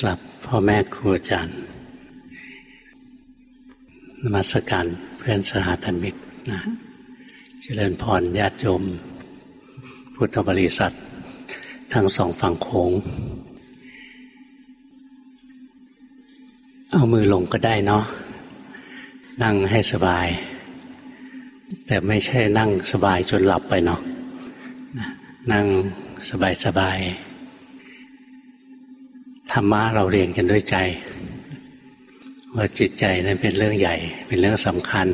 กลับพ่อแม่ครูอาจารย์นมัสการเพื่อนสหธรรมิกนะเจริญพรญาติโยม พุทธบริษัท ทั้งสองฝั่งโขงเอามือลงก็ได้เนาะนั่งให้สบาย แต่ไม่ใช่นั่งสบายจนหลับไปเนาะนั่งสบายสบาย ธรรมะเราเรียนกันด้วยใจ ว่าจิตใจนั้นเป็นเรื่องใหญ่ เป็นเรื่องสำคัญ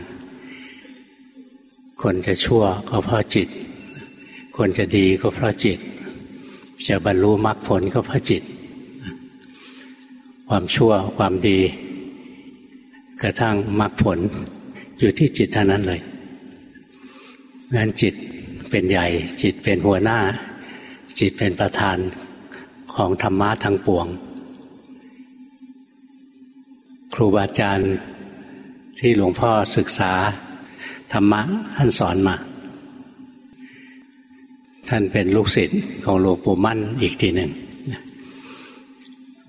คนจะชั่วก็เพราะจิต คนจะดีก็เพราะจิต จะบรรลุมรรคผลก็เพราะจิต ความชั่วความดี กระทั่งมรรคผลอยู่ที่จิตเท่านั้นเลยงั้นจิตเป็นใหญ่ จิตเป็นหัวหน้า จิตเป็นประธาน ของธรรมะทั้งปวง ครูบาอาจารย์ที่หลวงพ่อศึกษา ธรรมะท่านสอนมา ท่านเป็นลูกศิษย์ของหลวงปู่มั่นอีกทีหนึ่ง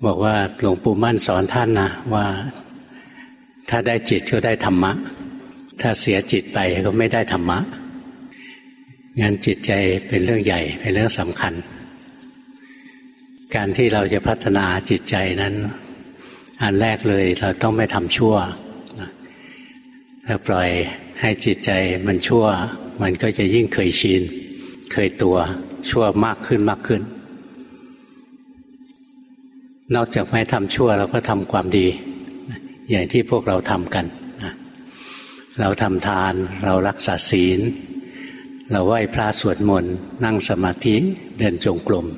บอกว่าหลวงปู่มั่นสอนท่านนะว่าถ้าได้จิตก็ได้ธรรมะ ถ้าเสียจิตไปก็ไม่ได้ธรรมะงั้นจิตใจเป็นเรื่องใหญ่เป็นเรื่องสำคัญ การที่เราจะพัฒนาจิตใจนั้น อันแรกเลยเราต้องไม่ทำชั่วถ้าปล่อยให้จิตใจมันชั่ว มันก็จะยิ่งเคยชินเคยตัวชั่วมากขึ้นมากขึ้น นอกจากไม่ทำชั่วเราก็ทำความดี อย่างที่พวกเราทำกันเราทำทานเรารักษาศีล เราไหว้พระสวดมนต์นั่งสมาธิเดินจงกรม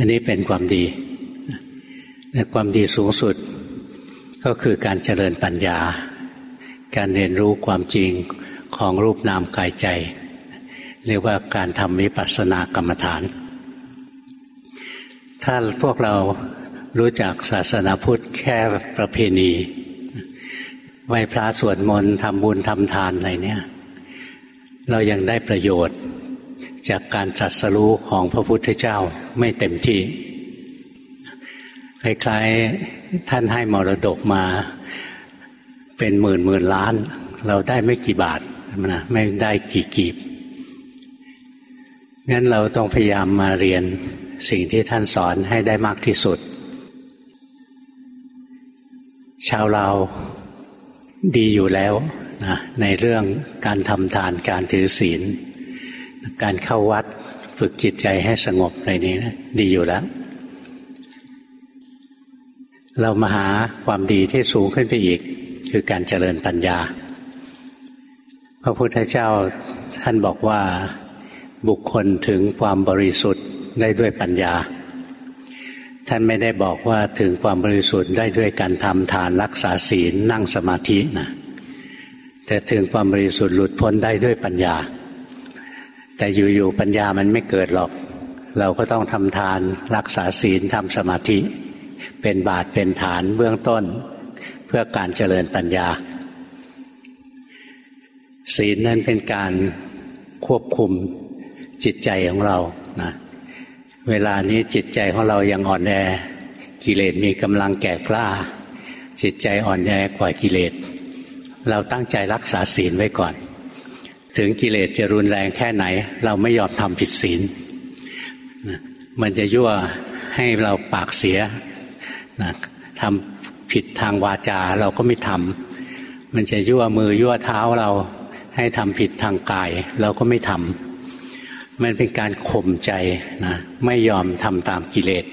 อันนี้เป็นความดีและความดีสูงสุดก็คือการเจริญปัญญา การเรียนรู้ความจริงของรูปนามกายใจ เรียกว่าการทำวิปัสสนากรรมฐาน ถ้าพวกเรารู้จักศาสนาพุทธแค่ประเพณีไหว้พระสวดมนต์ทำบุญทำทานอะไรเนี่ย เรายังได้ประโยชน์ จากการตรัสรู้ของพระพุทธเจ้าไม่เต็มที่ คล้ายๆท่านให้มรดกมาเป็นหมื่นหมื่นล้าน เราได้ไม่กี่บาทนะไม่ได้กี่กีบงั้นเราต้องพยายามมาเรียนสิ่งที่ท่านสอนให้ได้มากที่สุด ชาวเราดีอยู่แล้วนะในเรื่องการทำทานการถือศีล การเข้าวัดฝึกจิตใจให้สงบอะไรนี้นะดีอยู่แล้ว เรามาหาความดีที่สูงขึ้นไปอีก คือการเจริญปัญญา พระพุทธเจ้าท่านบอกว่าบุคคลถึงความบริสุทธิ์ได้ด้วยปัญญา ท่านไม่ได้บอกว่าถึงความบริสุทธิ์ได้ด้วยการทำทานรักษาศีลนั่งสมาธินะแต่ถึงความบริสุทธิ์หลุดพ้นได้ด้วยปัญญา แต่อยู่ๆปัญญามันไม่เกิดหรอก เราก็ต้องทำทานรักษาศีลทำสมาธิ เป็นบาทเป็นฐานเบื้องต้น เพื่อการเจริญปัญญา ศีลนั้นเป็นการควบคุมจิตใจของเรานะเวลานี้จิตใจของเรายังอ่อนแอกิเลสมีกำลังแก่กล้า จิตใจอ่อนแอกว่ากิเลส เราตั้งใจรักษาศีลไว้ก่อน ถึงกิเลสจะรุนแรงแค่ไหน เราไม่ยอมทำผิดศีลมันจะยั่วให้เราปากเสียนะทำผิดทางวาจาเราก็ไม่ทำมันจะยั่วมือยั่วเท้าเราให้ทำผิดทางกาย เราก็ไม่ทำมันเป็นการข่มใจนะไม่ยอมทำตามกิเลส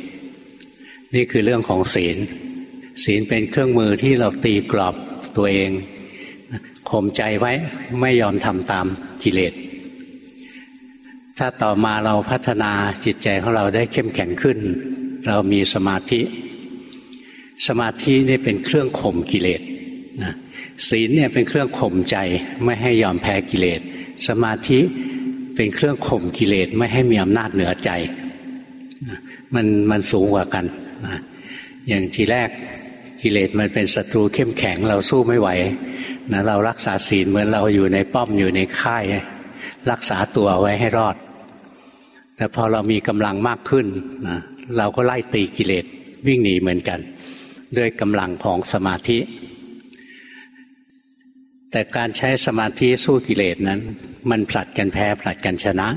นี่คือเรื่องของศีล ศีลเป็นเครื่องมือที่เราตีกรอบตัวเอง ข่มใจไว้ไม่ยอมทำตามกิเลส ถ้าต่อมาเราพัฒนาจิตใจของเราได้เข้มแข็งขึ้น เรามีสมาธิ สมาธินี่เป็นเครื่องข่มกิเลสนะศีลเนี่ยเป็นเครื่องข่มใจไม่ให้ยอมแพ้กิเลส สมาธิเป็นเครื่องข่มกิเลสไม่ให้มีอำนาจเหนือใจ มันมันสูงกว่ากันอย่างทีแรกกิเลสมันเป็นศัตรูเข้มแข็งเราสู้ไม่ไหว นะเรารักษาศีลเหมือนเราอยู่ในป้อมอยู่ในค่าย รักษาตัวไว้ให้รอด แต่พอเรามีกำลังมากขึ้นนะเราก็ไล่ตีกิเลสวิ่งหนีเหมือนกัน ด้วยกำลังของสมาธิ แต่การใช้สมาธิสู้กิเลสนั้น มันผลัดกันแพ้ผลัดกันชนะ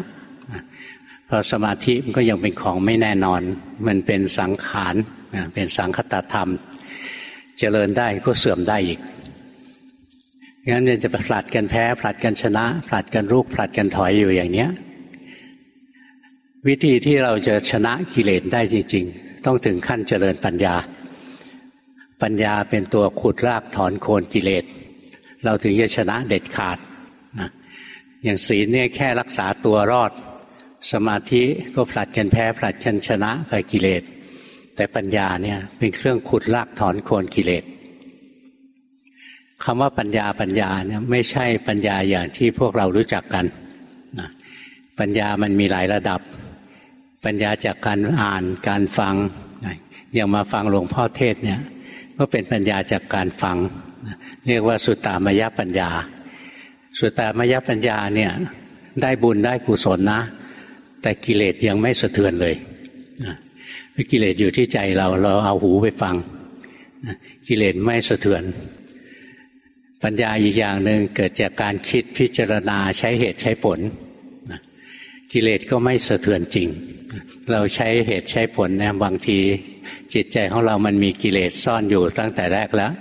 เพราะสมาธิมันก็ยังเป็นของไม่แน่นอน มันเป็นสังขารเป็นสังคตธรรม เจริญได้ก็เสื่อมได้อีก งั้นจะผลัดกันแพ้ผลัดกันชนะผลัดกันรุกผลัดกันถอยอยู่อย่างเนี้ย วิธีที่เราจะชนะกิเลสได้จริง ๆ ต้องถึงขั้นเจริญปัญญา ปัญญาเป็นตัวขุดรากถอนโคนกิเลส เราถึงจะชนะเด็ดขาดนะอย่างศีลเนี่ยแค่รักษาตัวรอด สมาธิก็ผลัดกันแพ้ผลัดกันชนะกับกิเลส แต่ปัญญาเนี่ยเป็นเครื่องขุดรากถอนโคนกิเลส คำว่าปัญญาปัญญาเนี่ยไม่ใช่ปัญญาอย่างที่พวกเรารู้จักกันนะปัญญามันมีหลายระดับ ปัญญาจากการอ่านการฟังอย่างมาฟังหลวงพ่อเทศเนี่ยก็เป็นปัญญาจากการฟัง เรียกว่าสุตตามยปัญญา สุตตามยปัญญาเนี่ยได้บุญได้กุศลนะ แต่กิเลสยังไม่สะเทือนเลยกิเลสอยู่ที่ใจเราเราเอาหูไปฟังกิเลสไม่สะเทือน ปัญญาอีกอย่างหนึ่งเกิดจากการคิดพิจารณาใช้เหตุใช้ผลกิเลสก็ไม่สะเทือนจริง เราใช้เหตุใช้ผลเนี่ยบางที จิตใจของเรามันมีกิเลสซ่อนอยู่ตั้งแต่แรกแล้ว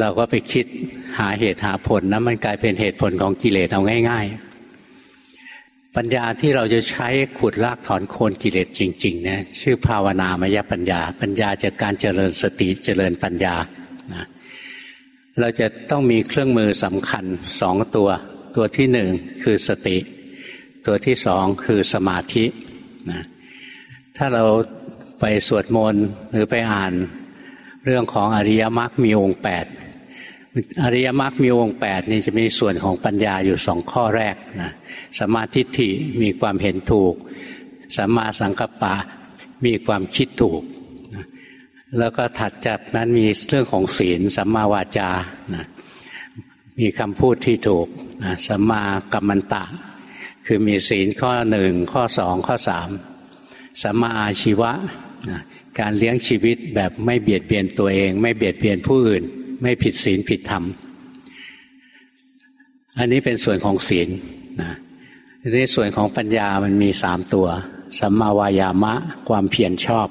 เราก็ไปคิดหาเหตุหาผลนะมันกลายเป็นเหตุผลของกิเลสเอาง่าย ๆ ปัญญาที่เราจะใช้ขุดลากถอนโคนกิเลสจริงๆเนี่ยชื่อภาวนามยปัญญา ปัญญาจากการเจริญสติเจริญปัญญานะ เราจะต้องมีเครื่องมือสำคัญสองตัว ตัวที่หนึ่งคือสติ ตัวที่สองคือสมาธินะถ้าเราไปสวดมนต์หรือไปอ่านเรื่องของอริยมรรคมีองค์แปดอริยมรรคมีองค์แปดนี่จะมีส่วนของปัญญาอยู่สองข้อแรกนะสมาธิฐิมีความเห็นถูกสัมมาสังกัปปะมีความคิดถูก แล้วก็ถัดจากนั้นมีเรื่องของศีลสัมมาวาจานะมีคำพูดที่ถูกนะสัมมากัมมันตะ คือมีศีลข้อหนึ่งข้อสองข้อสามสัมมาอาชีวะนะการเลี้ยงชีวิตแบบไม่เบียดเบียนตัวเอง ไม่เบียดเบียนผู้อื่น ไม่ผิดศีลผิดธรรม อันนี้เป็นส่วนของศีลนะในส่วนของปัญญามันมีสามตัว สัมมาวายามะ ความเพียรชอบ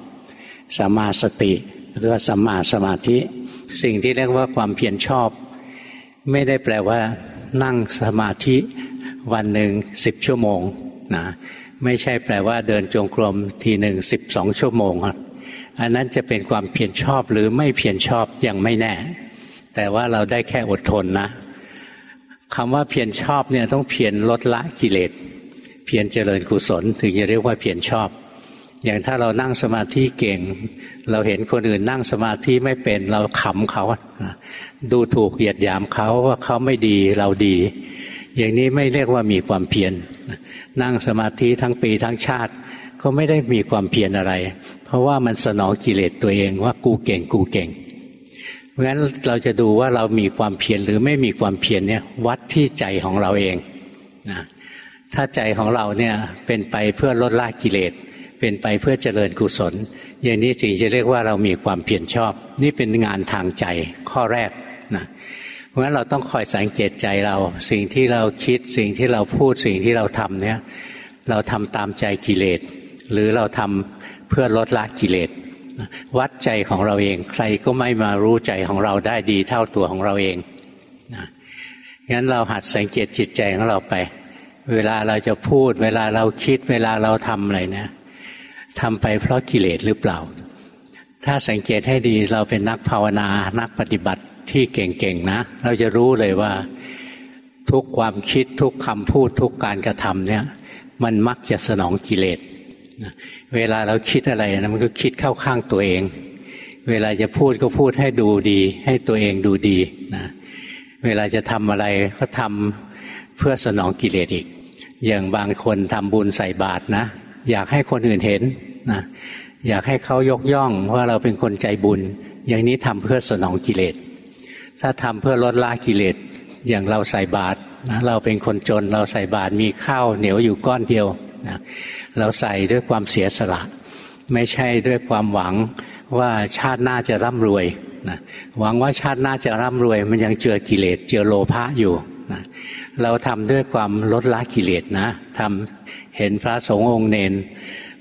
สัมมาสติหรือว่าสัมมาสมาธิ สิ่งที่เรียกว่าความเพียรชอบ ไม่ได้แปลว่า นั่งสมาธิวันหนึ่งสิบชั่วโมงนะไม่ใช่แปลว่าเดินจงกรมทีหนึ่งสิบสองชั่วโมงอันนั้นจะเป็นความเพียรชอบหรือไม่เพียรชอบยังไม่แน่ แต่ว่าเราได้แค่อดทนนะคำว่าเพียรชอบเนี่ยต้องเพียรลดละกิเลสเพียรเจริญกุศล ถึงจะเรียกว่าเพียรชอบ อย่างถ้าเรานั่งสมาธิเก่ง เราเห็นคนอื่นนั่งสมาธิไม่เป็นเราขำเขา ดูถูกเหยียดหยามเขาว่าเขาไม่ดีเราดี อย่างนี้ไม่เรียกว่ามีความเพียรนั่งสมาธิทั้งปีทั้งชาติ ก็ไม่ได้มีความเพียรอะไร เพราะว่ามันสนองกิเลสตัวเองว่ากูเก่งกูเก่งเพราะฉะนั้นเราจะดูว่าเรามีความเพียรหรือไม่มีความเพียรเนี่ยวัดที่ใจของเราเองนะถ้าใจของเราเนี่ยเป็นไปเพื่อลดละกิเลส เป็นไปเพื่อเจริญกุศล อย่างนี้จึงจะเรียกว่าเรามีความเพียรชอบ นี่เป็นงานทางใจข้อแรกนะเพราะฉะนั้นเราต้องคอยสังเกตใจเรา สิ่งที่เราคิดสิ่งที่เราพูดสิ่งที่เราทำเนี่ยเราทำตามใจกิเลส หรือเราทำเพื่อลดละกิเลสวัดใจของเราเองใครก็ไม่มารู้ใจของเราได้ดีเท่าตัวของเราเองนะงั้นเราหัดสังเกตจิตใจของเราไป เวลาเราจะพูด เวลาเราคิด เวลาเราทำอะไรเนี่ย ทำไปเพราะกิเลสหรือเปล่า ถ้าสังเกตให้ดีเราเป็นนักภาวนา นักปฏิบัติที่เก่งๆนะ เราจะรู้เลยว่า ทุกความคิดทุกคำพูดทุกการกระทำเนี่ย มันมักจะสนองกิเลสเวลาเราคิดอะไรนะมันก็คิดเข้าข้างตัวเอง เวลาจะพูดก็พูดให้ดูดี ให้ตัวเองดูดีนะเวลาจะทำอะไรก็ทำเพื่อสนองกิเลสอีก อย่างบางคนทำบุญใส่บาตรนะ อยากให้คนอื่นเห็นนะอยากให้เขายกย่องว่าเราเป็นคนใจบุญ อย่างนี้ทำเพื่อสนองกิเลส ถ้าทำเพื่อลดละกิเลสอย่างเราใส่บาตรนะเราเป็นคนจนเราใส่บาตรมีข้าวเหนียวอยู่ก้อนเดียวนะเราใส่ด้วยความเสียสละ ไม่ใช่ด้วยความหวังว่าชาติหน้าจะร่ำรวยนะหวังว่าชาติหน้าจะร่ำรวย มันยังเจอกิเลสเจอโลภะอยู่นะเราทำด้วยความลดละกิเลสนะทำ เห็นพระสงฆ์องค์เนน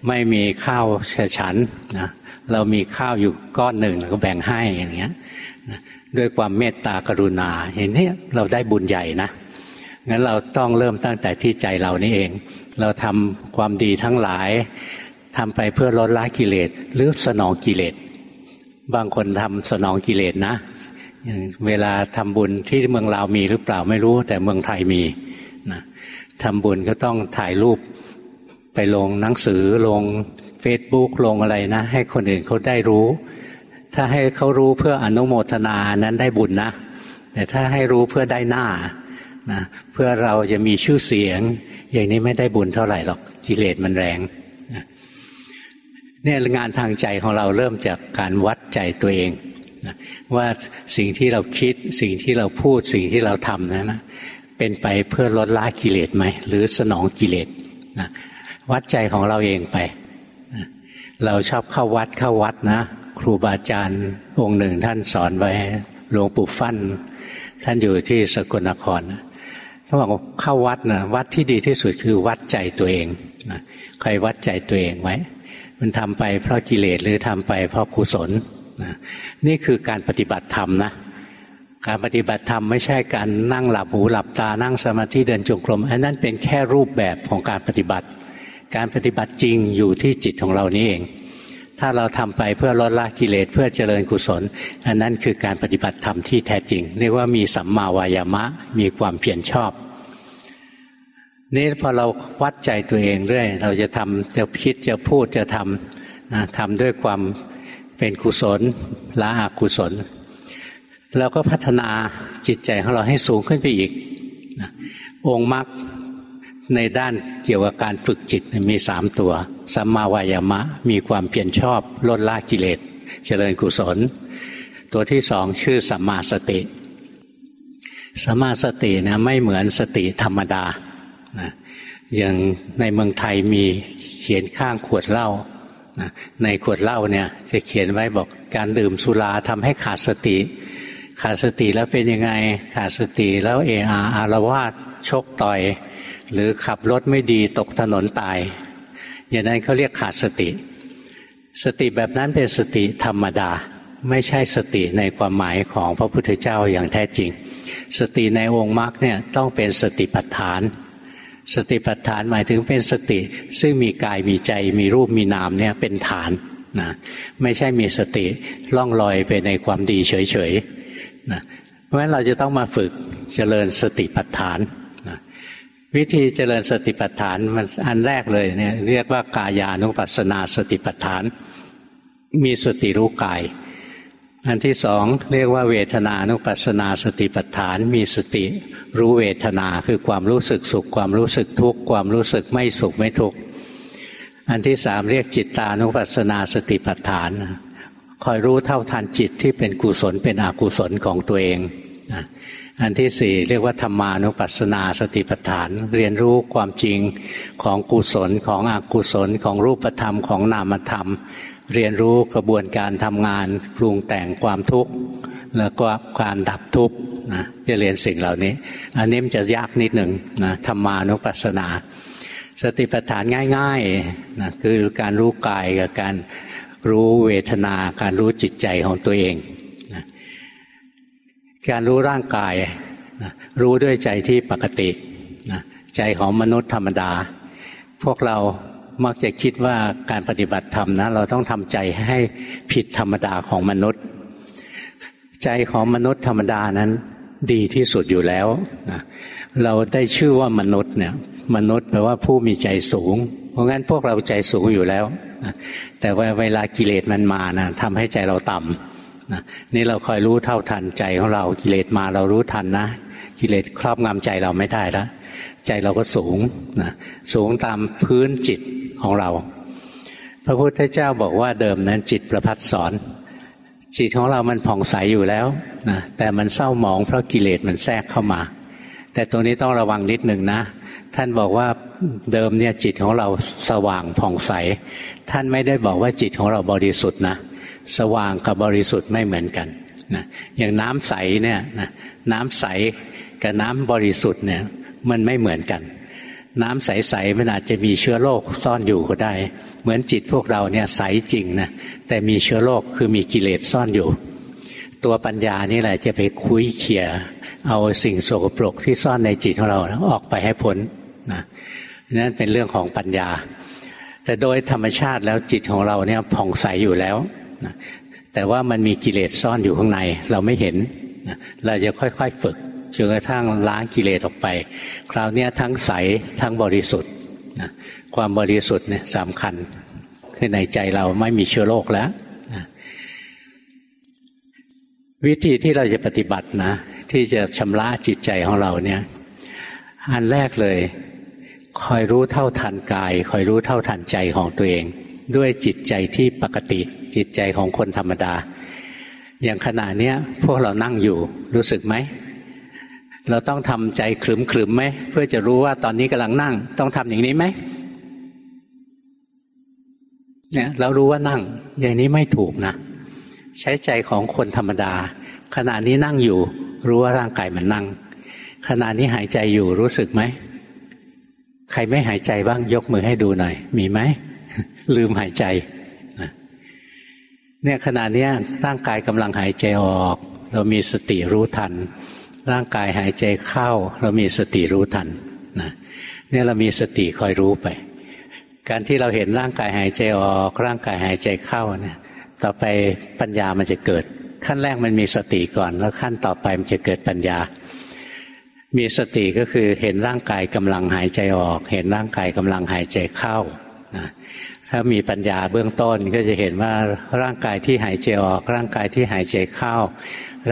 ไม่มีข้าวฉันนะเรามีข้าวอยู่ก้อนหนึ่งก็แบ่งให้อย่างเงี้ยด้วยความเมตตากรุณาเห็นนี่เราได้บุญใหญ่นะงั้นเราต้องเริ่มตั้งแต่ที่ใจเรานี่เอง เราทำความดีทั้งหลายทำไปเพื่อลดละกิเลสหรือสนองกิเลส บางคนทำสนองกิเลสนะเวลาทำบุญที่เมืองลาวมีหรือเปล่าไม่รู้ แต่เมืองไทยมีนะทำบุญก็ต้องถ่ายรูป ไปลงหนังสือลงเฟซบุ๊กลงอะไรนะ ให้คนอื่นเขาได้รู้ ถ้าให้เขารู้เพื่ออนุโมทนานั้นได้บุญนะ แต่ถ้าให้รู้เพื่อได้หน้านะเพื่อเราจะมีชื่อเสียง อย่างนี้ไม่ได้บุญเท่าไหร่หรอกกิเลสมันแรงเนี่ยงานทางใจของเราเริ่มจากการวัดใจตัวเองนะว่าสิ่งที่เราคิดสิ่งที่เราพูดสิ่งที่เราทำนั้นนะเป็นไปเพื่อลดละกิเลสไหมหรือสนองกิเลสนะ วัดใจของเราเองไป เราชอบเข้าวัดเข้าวัดนะ ครูบาอาจารย์องค์หนึ่งท่านสอนไว้หลวงปู่ฟั่น ท่านอยู่ที่สกลนครเขาบอกเข้าวัดนะวัดที่ดีที่สุดคือวัดใจตัวเองใครวัดใจตัวเองไว้มันทำไปเพราะกิเลสหรือทำไปเพราะกุศลนี่คือการปฏิบัติธรรมนะการปฏิบัติธรรมไม่ใช่การนั่งหลับหูหลับตานั่งสมาธิเดินจงกรมอันนั้นเป็นแค่รูปแบบของการปฏิบัติ การปฏิบัติจริงอยู่ที่จิตของเรานี่เอง ถ้าเราทำไปเพื่อลดละกิเลสเพื่อเจริญกุศล อันนั้นคือการปฏิบัติธรรมที่แท้จริง เรียกว่ามีสัมมาวายามะ มีความเพียรชอบนี่พอเราวัดใจตัวเองเรื่อย เราจะทำจะคิดจะพูดจะทำนะทำด้วยความเป็นกุศลละอกุศล เราก็พัฒนาจิตใจของเราให้สูงขึ้นไปอีกนะองค์มรรค ในด้านเกี่ยวกับการฝึกจิตมีสามตัว สัมมาวายามะ มีความเพียรชอบลดละกิเลส เจริญกุศล ตัวที่สองชื่อสัมมาสติ สัมมาสตินะไม่เหมือนสติธรรมดานะอย่างในเมืองไทยมีเขียนข้างขวดเหล้านะในขวดเหล้าเนี่ยจะเขียนไว้บอกการดื่มสุราทำให้ขาดสติ ขาดสติแล้วเป็นยังไง ขาดสติแล้วเออาอารวาสชกต่อย หรือขับรถไม่ดีตกถนนตาย อย่างนั้นเขาเรียกขาดสติ สติแบบนั้นเป็นสติธรรมดา ไม่ใช่สติในความหมายของพระพุทธเจ้าอย่างแท้จริง สติในองค์มรรคเนี่ยต้องเป็นสติปัฏฐาน สติปัฏฐานหมายถึงเป็นสติ ซึ่งมีกายมีใจมีรูปมีนามเนี่ยเป็นฐานนะไม่ใช่มีสติล่องลอยไปในความดีเฉยๆนะเพราะฉะนั้นเราจะต้องมาฝึกเจริญสติปัฏฐานนะ วิธีเจริญสติปัฏฐานมันอันแรกเลยเนี่ยเรียกว่ากายานุปัสสนาสติปัฏฐาน มีสติรู้กาย อันที่สองเรียกว่าเวทนานุปัสสนาสติปัฏฐาน มีสติรู้เวทนาคือความรู้สึกสุข ความรู้สึกทุกข์ความรู้สึกไม่สุขไม่ทุกข์อันที่สามเรียกจิตตานุปัสสนาสติปัฏฐาน คอยรู้เท่าทันจิตที่เป็นกุศลเป็นอกุศลของตัวเอง อันที่สี่เรียกว่าธรรมานุปัสสนาสติปัฏฐาน เรียนรู้ความจริงของกุศลของอกุศลของรูปธรรมของนามธรรม เรียนรู้กระบวนการทำงานปรุงแต่งความทุกข์แล้วก็การดับทุกข์นะจะเรียนสิ่งเหล่านี้ อันนี้มันจะยากนิดหนึ่งนะธรรมานุปัสสนา สติปัฏฐานง่ายๆนะคือการรู้กายกับการรู้เวทนา การรู้จิตใจของตัวเอง การรู้ร่างกายนะรู้ด้วยใจที่ปกตินะใจของมนุษย์ธรรมดา พวกเรามักจะคิดว่าการปฏิบัติธรรมนะเราต้องทำใจให้ผิดธรรมดาของมนุษย์ ใจของมนุษย์ธรรมดานั้นดีที่สุดอยู่แล้วนะเราได้ชื่อว่ามนุษย์เนี่ย มนุษย์แปลว่าผู้มีใจสูง เพราะงั้นพวกเราใจสูงอยู่แล้ว แต่ว่าเวลากิเลสมันมานะทำให้ใจเราต่ำ นะนี่เราคอยรู้เท่าทันใจของเรากิเลสมาเรารู้ทันนะ กิเลสครอบงำใจเราไม่ได้แล้วใจเราก็สูงนะสูงตามพื้นจิตของเรา พระพุทธเจ้าบอกว่าเดิมนั้นจิตประพัดสอน จิตของเรามันผ่องใสอยู่แล้วนะแต่มันเศร้าหมองเพราะกิเลสมันแทรกเข้ามา แต่ตรงนี้ต้องระวังนิดหนึ่งนะ ท่านบอกว่าเดิมเนี่ยจิตของเราสว่างผ่องใส ท่านไม่ได้บอกว่าจิตของเราบริสุทธิ์นะ สว่างกับบริสุทธิ์ไม่เหมือนกันนะอย่างน้ำใสเนี่ยนะน้ำใสกับน้ำบริสุทธิ์เนี่ยมันไม่เหมือนกัน น้ำใสๆมันอาจจะมีเชื้อโรคซ่อนอยู่ก็ได้ เหมือนจิตพวกเราเนี่ยใสจริงนะแต่มีเชื้อโรคคือมีกิเลสซ่อนอยู่ ตัวปัญญานี่แหละจะไปคุยเขี่ยเอาสิ่งโสโครกที่ซ่อนในจิตของเราออกไปให้พ้นนะนั่นเป็นเรื่องของปัญญา แต่โดยธรรมชาติแล้วจิตของเราเนี่ยผ่องใสอยู่แล้ว นะแต่ว่ามันมีกิเลสซ่อนอยู่ข้างใน เราไม่เห็นนะเราจะค่อยๆฝึกจนกระทั่งล้างกิเลสออกไป คราวนี้ทั้งใสทั้งบริสุทธิ์นะความบริสุทธิ์เนี่ยสำคัญคือในใจเราไม่มีเชื้อโรคแล้วนะวิธีที่เราจะปฏิบัตินะ ที่จะชำระจิตใจของเราเนี่ย อันแรกเลย คอยรู้เท่าทันกาย คอยรู้เท่าทันใจของตัวเอง ด้วยจิตใจที่ปกติจิตใจของคนธรรมดา อย่างขณะนี้พวกเรานั่งอยู่รู้สึกไหม เราต้องทำใจขลึมขลึมไหมเพื่อจะรู้ว่าตอนนี้กำลังนั่ง ต้องทำอย่างนี้ไหมเนี่ยเรารู้ว่านั่งอย่างนี้ไม่ถูกนะใช้ใจของคนธรรมดา ขณะนี้นั่งอยู่ รู้ว่าร่างกายมันนั่ง ขณะนี้หายใจอยู่รู้สึกไหมใครไม่หายใจบ้างยกมือให้ดูหน่อย มีไหม ลืมหายใจเนี่ยขณะนี้ร่างกายกำลังหายใจออก เรามีสติรู้ทัน ร่างกายหายใจเข้า เรามีสติรู้ทันนะเนี่ยเรามีสติคอยรู้ไป การที่เราเห็นร่างกายหายใจออก ร่างกายหายใจเข้าเนี่ยต่อไปปัญญามันจะเกิด ขั้นแรกมันมีสติก่อน แล้วขั้นต่อไปมันจะเกิดปัญญา มีสติก็คือเห็นร่างกายกำลังหายใจออก เห็นร่างกายกำลังหายใจเข้านะ ถ้ามีปัญญาเบื้องต้นก็จะเห็นว่าร่างกายที่หายใจออก ร่างกายที่หายใจเข้า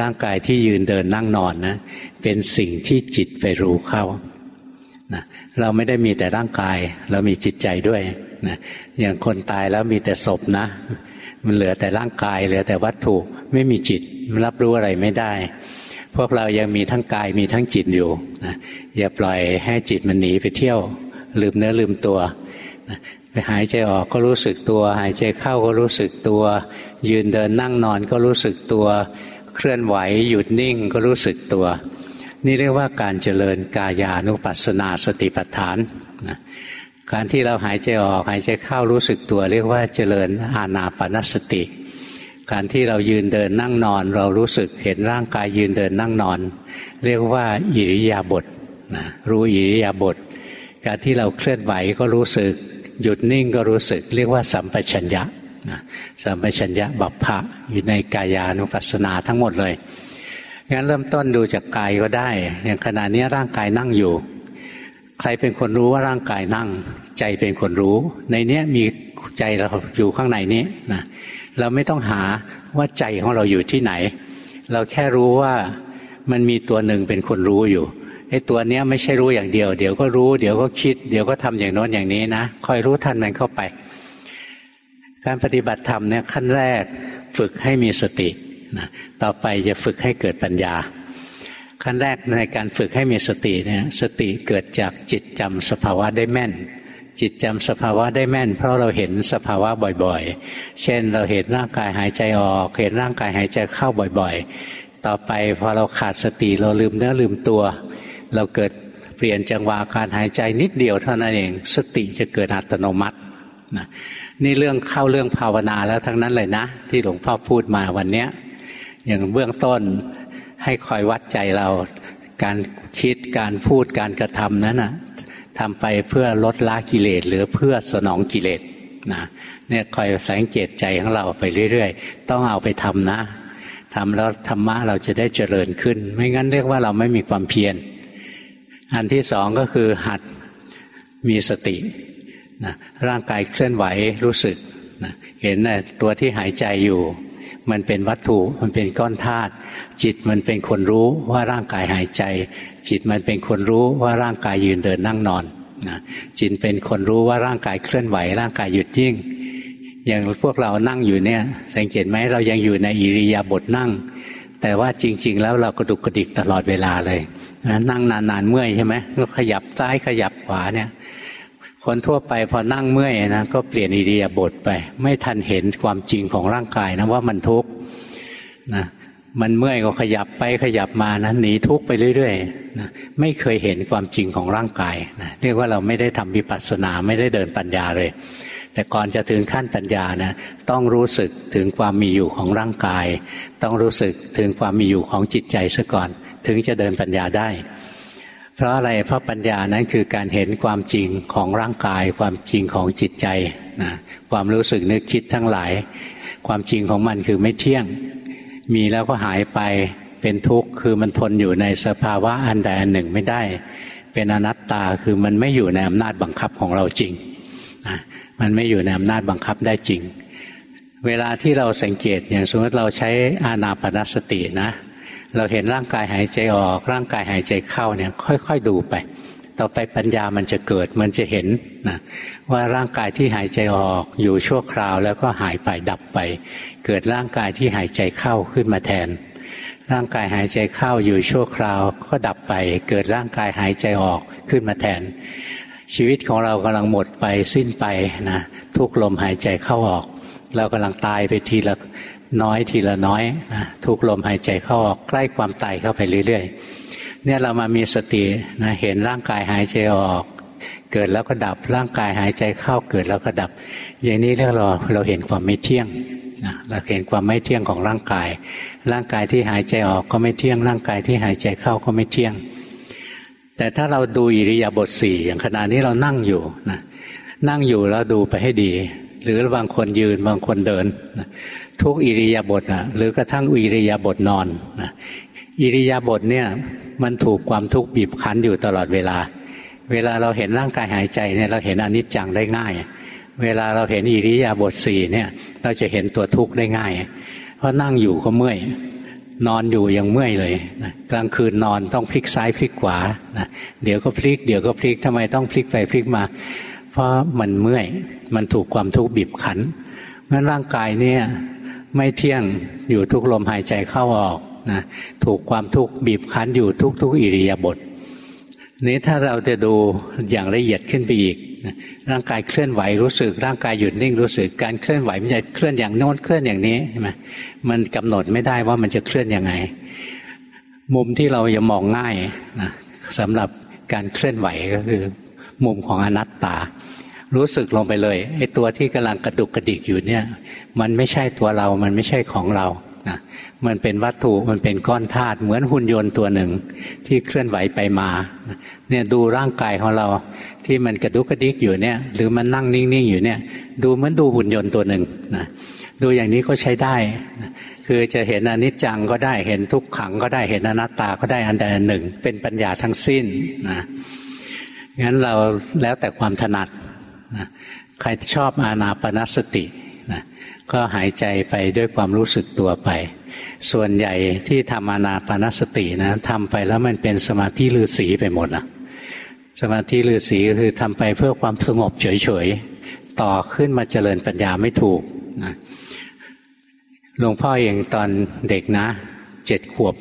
ร่างกายที่ยืนเดินนั่งนอนนะเป็นสิ่งที่จิตไปรู้เข้านะเราไม่ได้มีแต่ร่างกาย เรามีจิตใจด้วยนะอย่างคนตายแล้วมีแต่ศพนะ มันเหลือแต่ร่างกาย เหลือแต่วัตถุไม่มีจิตรับรู้อะไรไม่ได้ พวกเรายังมีทั้งกายมีทั้งจิตอยู่นะอย่าปล่อยให้จิตมันหนีไปเที่ยว ลืมเนื้อลืมตัว หายใจออกก็รู้สึกตัว หายใจเข้าก็รู้สึกตัว ยืนเดินนั่งนอนก็รู้สึกตัว เคลื่อนไหวหยุดนิ่งก็รู้สึกตัว นี่เรียกว่าการเจริญกายานุปัสสนาสติปัฏฐานนะการที่เราหายใจออกหายใจเข้ารู้สึกตัว เรียกว่าเจริญอาณาปณสติ การที่เรายืนเดินนั่งนอน เรารู้สึกเห็นร่างกายยืนเดินนั่งนอน เรียกว่าอิริยาบถนะรู้อิริยาบถการที่เราเคลื่อนไหวก็รู้สึก หยุดนิ่งก็รู้สึก เรียกว่าสัมปชัญญะนะสัมปชัญญะบัพพะอยู่ในกายานุปัสสนาทั้งหมดเลยงั้นเริ่มต้นดูจากกายก็ได้ อย่างขณะนี้ร่างกายนั่งอยู่ ใครเป็นคนรู้ว่าร่างกายนั่ง ใจเป็นคนรู้ ในเนี้ยมีใจเราอยู่ข้างในนี้นะเราไม่ต้องหาว่าใจของเราอยู่ที่ไหน เราแค่รู้ว่ามันมีตัวหนึ่งเป็นคนรู้อยู่ ไอ้ตัวเนี้ยไม่ใช่รู้อย่างเดียว เดี๋ยวก็รู้ เดี๋ยวก็คิด เดี๋ยวก็ทำอย่างโน้นอย่างนี้นะคอยรู้ทันมันเข้าไป การปฏิบัติธรรมเนี่ยขั้นแรกฝึกให้มีสตินะต่อไปจะฝึกให้เกิดปัญญา ขั้นแรกในการฝึกให้มีสติเนี่ยสติเกิดจากจิตจำสภาวะได้แม่น จิตจำสภาวะได้แม่น เพราะเราเห็นสภาวะบ่อยๆ เช่นเราเห็นร่างกายหายใจออก เห็นร่างกายหายใจเข้าบ่อยๆ ต่อไปพอเราขาดสติเราลืมเนื้อลืมตัว เราเกิดเปลี่ยนจังหวะการหายใจนิดเดียวเท่านั้นเอง สติจะเกิดอัตโนมัตินะนี่เรื่องเข้าเรื่องภาวนาแล้วทั้งนั้นเลยนะ ที่หลวงพ่อพูดมาวันนี้อย่างเบื้องต้นให้คอยวัดใจเราการคิดการพูดการกระทำนั้นนะทำไปเพื่อลดละกิเลสหรือเพื่อสนองกิเลสนะเนี่ยคอยสังเกตใจของเราไปเรื่อย ๆ ต้องเอาไปทำนะทำแล้วธรรมะเราจะได้เจริญขึ้น ไม่งั้นเรียกว่าเราไม่มีความเพียร อันที่สองก็คือหัดมีสตินะร่างกายเคลื่อนไหวรู้สึกนะเห็นนะตัวที่หายใจอยู่ มันเป็นวัตถุมันเป็นก้อนธาตุจิตมันเป็นคนรู้ว่าร่างกายหายใจ จิตมันเป็นคนรู้ว่าร่างกายยืนเดินนั่งนอนนะจิตเป็นคนรู้ว่าร่างกายเคลื่อนไหว ร่างกายหยุดยิ่ง อย่างพวกเรานั่งอยู่เนี่ย สังเกตไหมเรายังอยู่ในอิริยาบถนั่ง แต่ว่าจริง ๆ แล้วเรากระดุกกระดิกตลอดเวลาเลยนั่งนานๆเมื่อยใช่ไหมก็ขยับซ้ายขยับขวาเนี่ย คนทั่วไปพอนั่งเมื่อยนะก็เปลี่ยนอิริยาบถไป ไม่ทันเห็นความจริงของร่างกายนะว่ามันทุกข์นะมันเมื่อยก็ขยับไปขยับมานะหนีทุกข์ไปเรื่อยๆนะไม่เคยเห็นความจริงของร่างกายนะเรียกว่าเราไม่ได้ทำวิปัสสนาไม่ได้เดินปัญญาเลย แต่ก่อนจะถึงขั้นปัญญานะต้องรู้สึกถึงความมีอยู่ของร่างกาย ต้องรู้สึกถึงความมีอยู่ของจิตใจซะก่อน ถึงจะเดินปัญญาได้ เพราะอะไรเพราะปัญญานั้นคือการเห็นความจริงของร่างกาย ความจริงของจิตใจนะความรู้สึกนึกคิดทั้งหลาย ความจริงของมันคือไม่เที่ยง มีแล้วก็หายไปเป็นทุกข์คือมันทนอยู่ในสภาวะอันใดอันหนึ่งไม่ได้ เป็นอนัตตาคือมันไม่อยู่ในอำนาจบังคับของเราจริง มันไม่อยู่ในอำนาจบังคับได้จริง เวลาที่เราสังเกตอย่างสมมติเราใช้อานาปนสตินะ เราเห็นร่างกายหายใจออก ร่างกายหายใจเข้าเนี่ยค่อย ๆ ดูไป ต่อไปปัญญามันจะเกิดมันจะเห็นนะว่าร่างกายที่หายใจออกอยู่ชั่วคราวแล้วก็หายไปดับไป เกิดร่างกายที่หายใจเข้าขึ้นมาแทนร่างกายหายใจเข้าอยู่ชั่วคราวก็ดับไป เกิดร่างกายหายใจออกขึ้นมาแทน ชีวิตของเรากำลังหมดไปสิ้นไปนะทุกลมหายใจเข้าออก เรากำลังตายไปทีละน้อยทีละน้อยนะทุกลมหายใจเข้าออกใกล้ความตายเข้าไปเรื่อยๆเนี่ยเรามามีสตินะเห็นร่างกายหายใจออก เกิดแล้วก็ดับร่างกายหายใจเข้าเกิดแล้วก็ดับ อย่างนี้เรียกเราเราเห็นความไม่เที่ยงนะเราเห็นความไม่เที่ยงของร่างกาย ร่างกายที่หายใจออกก็ไม่เที่ยง ร่างกายที่หายใจเข้าก็ไม่เที่ยง แต่ถ้าเราดูอิริยาบถสี่อย่างขณะนี้เรานั่งอยู่นะนั่งอยู่แล้วดูไปให้ดี หรือบางคนยืนบางคนเดินนะทุกอิริยาบถนะหรือกระทั่งอิริยาบถนอนนะอิริยาบถเนี่ยมันถูกความทุกข์บีบคั้นอยู่ตลอดเวลา เวลาเราเห็นร่างกายหายใจเนี่ยเราเห็นอนิจจังได้ง่าย เวลาเราเห็นอิริยาบถสี่เนี่ยเราจะเห็นตัวทุกข์ได้ง่าย เพราะนั่งอยู่ก็เมื่อย นอนอยู่ยังเมื่อยเลยนะกลางคืนนอนต้องพลิกซ้ายพลิกขวานะเดี๋ยวก็พลิก เดี๋ยวก็พลิกทำไมต้องพลิกไปพลิกมา เพราะมันเมื่อย มันถูกความทุกข์บีบขันเพราะร่างกายเนี่ยไม่เที่ยงอยู่ทุกลมหายใจเข้าออกนะถูกความทุกข์บีบคั้นอยู่ทุกๆอิริยาบถนี้ถ้าเราจะดูอย่างละเอียดขึ้นไปอีก ร่างกายเคลื่อนไหวรู้สึก ร่างกายหยุดนิ่งรู้สึก การเคลื่อนไหวมันจะเคลื่อนอย่างโน้นเคลื่อนอย่างนี้ใช่ไหมมันกำหนดไม่ได้ว่ามันจะเคลื่อนยังไง มุมที่เราจะมองง่ายนะสำหรับการเคลื่อนไหวก็คือ มุมของอนัตตา รู้สึกลงไปเลยไอ้ตัวที่กำลังกระดุกกระดิกอยู่เนี่ย มันไม่ใช่ตัวเรา มันไม่ใช่ของเรา นะมันเป็นวัตถุมันเป็นก้อนธาตุเหมือนหุ่นยนต์ตัวหนึ่งที่เคลื่อนไหวไปมาเนี่ยดูร่างกายของเราที่มันกระดุกกระดิกอยู่เนี่ย หรือมันนั่งนิ่งๆอยู่เนี่ย ดูเหมือนดูหุ่นยนต์ตัวหนึ่งนะดูอย่างนี้ก็ใช้ได้นะคือจะเห็นอนิจจังก็ได้เห็นทุกขังก็ได้เห็นอนัตตาก็ได้อันใดอันหนึ่ง เป็นปัญญาทั้งสิ้นนะงั้นเราแล้วแต่ความถนัดนะใครชอบอานาปนสติ ก็หายใจไปด้วยความรู้สึกตัวไป ส่วนใหญ่ที่ทำอานาปนสตินะทำไปแล้วมันเป็นสมาธิลือสีไปหมดนะสมาธิลือสีก็คือทำไปเพื่อความสงบเฉยๆ ต่อขึ้นมาเจริญปัญญาไม่ถูกนะหลวงพ่อเองตอนเด็กนะเจ็ดขวบ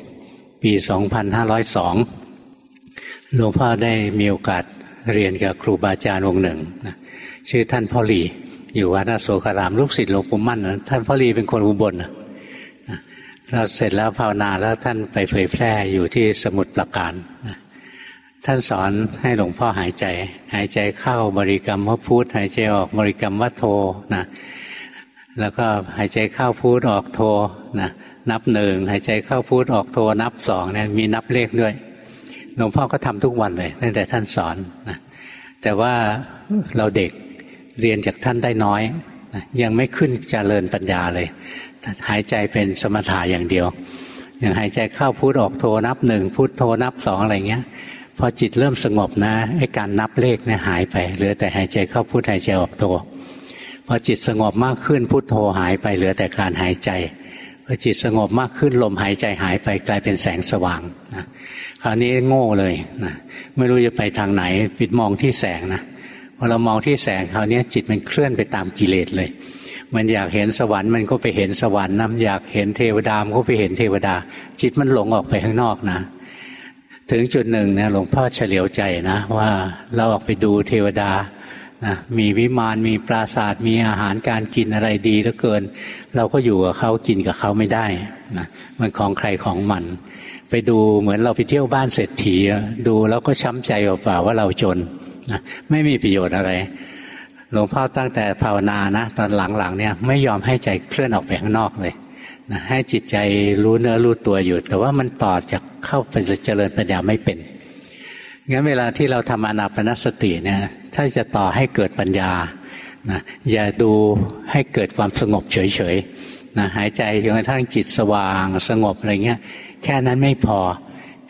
ปีสองพันห้าร้อยสองหลวงพ่อได้มีโอกาสเรียนกับครูบาอาจารย์องค์หนึ่งนะชื่อท่านพ่อหลี อยู่วัดอโศการามลูกศิษย์หลวงปู่มั่นนะท่านพ่อรีเป็นคนอุบลนะเราเสร็จแล้วภาวนาแล้วท่านไปเผยแพร่อยู่ที่สมุทรปราการนะท่านสอนให้หลวงพ่อหายใจ หายใจเข้าบริกรรมว่าพุทหายใจออกบริกรรมว่าโทนะแล้วก็หายใจเข้าพุทออกโทนะนับหนึ่งหายใจเข้าพุทออกโทนับสองเนี่ยมีนับเลขด้วยหลวงพ่อก็ทำทุกวันเลยตั้งแต่ท่านสอนนะแต่ว่าเราเด็ก เรียนจากท่านได้น้อยยังไม่ขึ้นเจริญปัญญาเลย หายใจเป็นสมถะอย่างเดียว อย่างหายใจเข้าพุทออกโทนับหนึ่งพุทโทนับสองอะไรเงี้ย พอจิตเริ่มสงบนะไอ้การนับเลขเนี่ยหายไปเหลือแต่หายใจเข้าพุทหายใจออกโทพอจิตสงบมากขึ้นพุทโธหายไปเหลือแต่การหายใจพอจิตสงบมากขึ้นลมหายใจหายไปกลายเป็นแสงสว่างนะคราวนี้โง่เลยนะไม่รู้จะไปทางไหนปิดมองที่แสงนะ อเรามองที่แสงคราวนี้จิตมันเคลื่อนไปตามกิเลสเลย มันอยากเห็นสวรรค์มันก็ไปเห็นสวรรค์นะอยากเห็นเทวดามันก็ไปเห็นเทวดา จิตมันหลงออกไปข้างนอกนะ ถึงจุดหนึ่งนะหลวงพ่อเฉลียวใจนะ ว่าเราออกไปดูเทวดานะมีวิมานมีปราสาทมีอาหารการกินอะไรดีเหลือเกิน เราก็อยู่กับเขากินกับเขาไม่ได้นะมันของใครของมัน ไปดูเหมือนเราไปเที่ยวบ้านเศรษฐีดูแล้วก็ช้ำใจเปล่าว่าเราจน นะไม่มีประโยชน์อะไรหลวงพ่อตั้งแต่ภาวนานะตอนหลังๆเนี่ยไม่ยอมให้ใจเคลื่อนออกไปข้างนอกเลยนะให้จิตใจรู้เนื้อรู้ตัวอยู่ แต่ว่ามันต่อจากเข้าไปเจริญปัญญาไม่เป็นงั้นเวลาที่เราทำอนาปนสติเนี่ยถ้าจะต่อให้เกิดปัญญานะอย่าดูให้เกิดความสงบเฉยๆนะหายใจจนกระทั่งจิตสว่างสงบอะไรเงี้ยแค่นั้นไม่พอ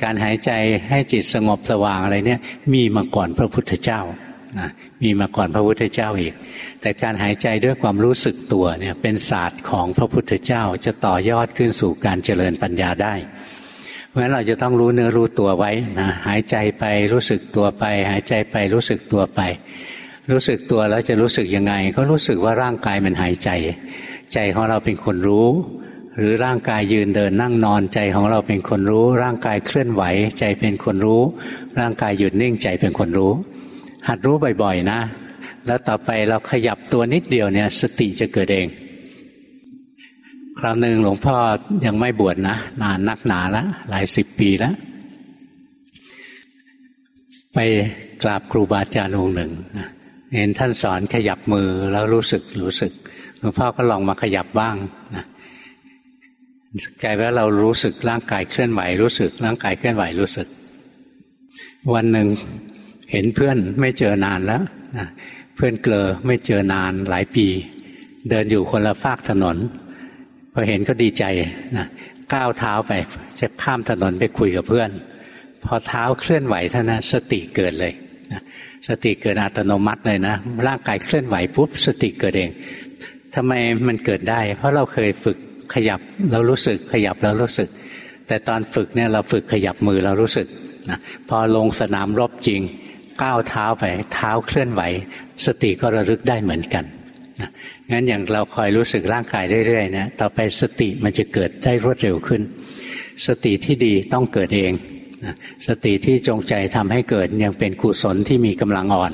การหายใจให้จิตสงบสว่างอะไรเนี่ย มีมาก่อนพระพุทธเจ้านะมีมาก่อนพระพุทธเจ้าอีก แต่การหายใจด้วยความรู้สึกตัวเนี่ยเป็นศาสตร์ของพระพุทธเจ้าจะต่อยอดขึ้นสู่การเจริญปัญญาได้ เพราะฉะนั้นเราจะต้องรู้เนื้อรู้ตัวไว้นะหายใจไปรู้สึกตัวไป หายใจไปรู้สึกตัวไป รู้สึกตัวแล้วจะรู้สึกยังไง ก็รู้สึกว่าร่างกายมันหายใจ ใจของเราเป็นคนรู้ หรือร่างกายยืนเดินนั่งนอนใจของเราเป็นคนรู้ ร่างกายเคลื่อนไหว ใจเป็นคนรู้ ร่างกายหยุดนิ่งใจเป็นคนรู้ หัดรู้บ่อย ๆ นะ แล้วต่อไปเราขยับตัวนิดเดียวเนี่ย สติจะเกิดเอง คราวหนึ่งหลวงพ่อยังไม่บวชนะนานนักหนาแล้วหลายสิบปีแล้วไปกราบครูบาอาจารย์องค์หนึ่งเห็นท่านสอนขยับมือแล้วรู้สึกรู้สึกหลวงพ่อก็ลองมาขยับบ้างนะ กลายว่าเรารู้สึกร่างกายเคลื่อนไหวรู้สึก ร่างกายเคลื่อนไหวรู้สึก วันหนึ่งเห็นเพื่อนไม่เจอนานแล้วนะเพื่อนเกลอไม่เจอนานหลายปี เดินอยู่คนละฝากถนนพอเห็นก็ดีใจนะก้าวเท้าไปจะข้ามถนนไปคุยกับเพื่อน พอเท้าเคลื่อนไหวเท่านั้นสติเกิดเลยนะสติเกิดอัตโนมัติเลยนะร่างกายเคลื่อนไหวปุ๊บสติเกิดเองทำไมมันเกิดได้ เพราะเราเคยฝึก ขยับเรารู้สึก ขยับเรารู้สึก แต่ตอนฝึกเนี่ยเราฝึกขยับมือเรารู้สึกนะพอลงสนามรบจริงก้าวเท้าไปเท้าเคลื่อนไหว สติก็ระลึกได้เหมือนกันงั้นอย่างเราคอยรู้สึกร่างกายเรื่อยๆนะต่อไปสติมันจะเกิดได้รวดเร็วขึ้น สติที่ดีต้องเกิดเองนะสติที่จงใจทำให้เกิดยังเป็นกุศลที่มีกำลังอ่อน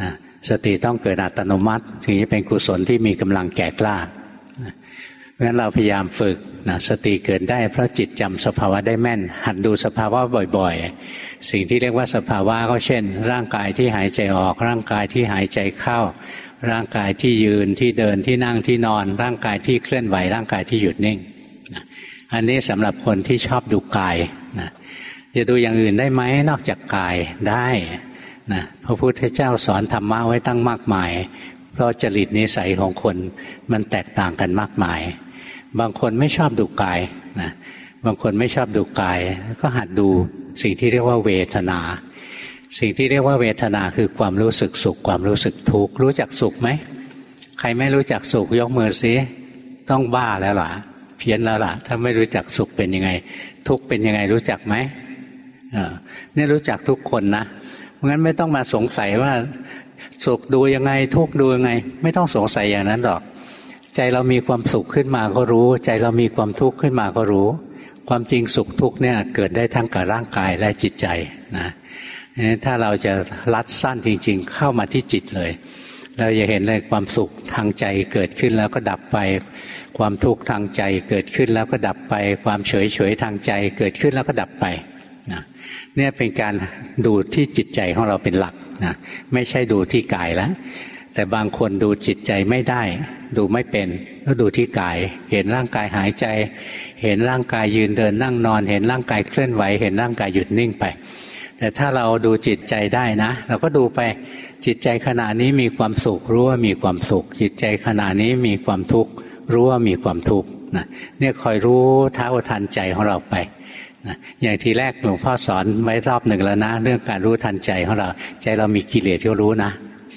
นะสติต้องเกิดอัตโนมัติ ถึงจะเป็นกุศลที่มีกำลังแก่กล้า เพราะฉะนั้นเราพยายามฝึกนะสติเกิดได้เพราะจิตจำสภาวะได้แม่น หัดดูสภาวะบ่อยๆ สิ่งที่เรียกว่าสภาวะก็เช่น ร่างกายที่หายใจออก ร่างกายที่หายใจเข้า ร่างกายที่ยืนที่เดินที่นั่งที่นอน ร่างกายที่เคลื่อนไหว ร่างกายที่หยุดนิ่งอันนี้สำหรับคนที่ชอบดูกายนะจะดูอย่างอื่นได้ไหมนอกจากกายได้นะพระพุทธเจ้าสอนธรรมะไว้ตั้งมากมาย เพราะจริตนิสัยของคนมันแตกต่างกันมากมาย บางคนไม่ชอบดูกายนะบางคนไม่ชอบดูกาย ก็หัดดูสิ่งที่เรียกว่าเวทนา สิ่งที่เรียกว่าเวทนาคือความรู้สึกสุข ความรู้สึกทุกข์รู้จักสุขไหมใครไม่รู้จักสุขยกมือซิต้องบ้าแล้วล่ะ เพี้ยนแล้วล่ะ ถ้าไม่รู้จักสุขเป็นยังไง ทุกข์เป็นยังไงรู้จักไหมเนี่ยรู้จักทุกคนนะเพราะงั้นไม่ต้องมาสงสัยว่าสุขดูยังไง ทุกข์ดูยังไง ไม่ต้องสงสัยอย่างนั้นหรอก ใจเรามีความสุขขึ้นมาก็รู้ ใจเรามีความทุกข์ขึ้นมาก็รู้ ความจริงสุขทุกข์เนี่ยเกิดได้ทั้งกับร่างกายและจิตใจนะถ้าเราจะรัดสั้นจริง ๆ เข้ามาที่จิตเลย เราจะเห็นเลยความสุขทางใจเกิดขึ้นแล้วก็ดับไป ความทุกข์ทางใจเกิดขึ้นแล้วก็ดับไป ความเฉยเฉยทางใจเกิดขึ้นแล้วก็ดับไปนะเนี่ยเป็นการดูที่จิตใจของเราเป็นหลักนะไม่ใช่ดูที่กายแล้ว แต่บางคนดูจิตใจไม่ได้ ดูไม่เป็นก็ดูที่กาย เห็นร่างกายหายใจ เห็นร่างกายยืนเดินนั่งนอน เห็นร่างกายเคลื่อนไหว เห็นร่างกายหยุดนิ่งไป แต่ถ้าเราดูจิตใจได้นะ เราก็ดูไปจิตใจขณะนี้มีความสุขรู้ว่ามีความสุข จิตใจขณะนี้มีความทุกข์รู้ว่ามีความทุกข์นะเนี่ยคอยรู้เท้าทันใจของเราไปนะอย่างทีแรกหลวงพ่อสอนไว้รอบหนึ่งแล้วนะ เรื่องการรู้ทันใจของเรา ใจเรามีกิเลสก็รู้นะ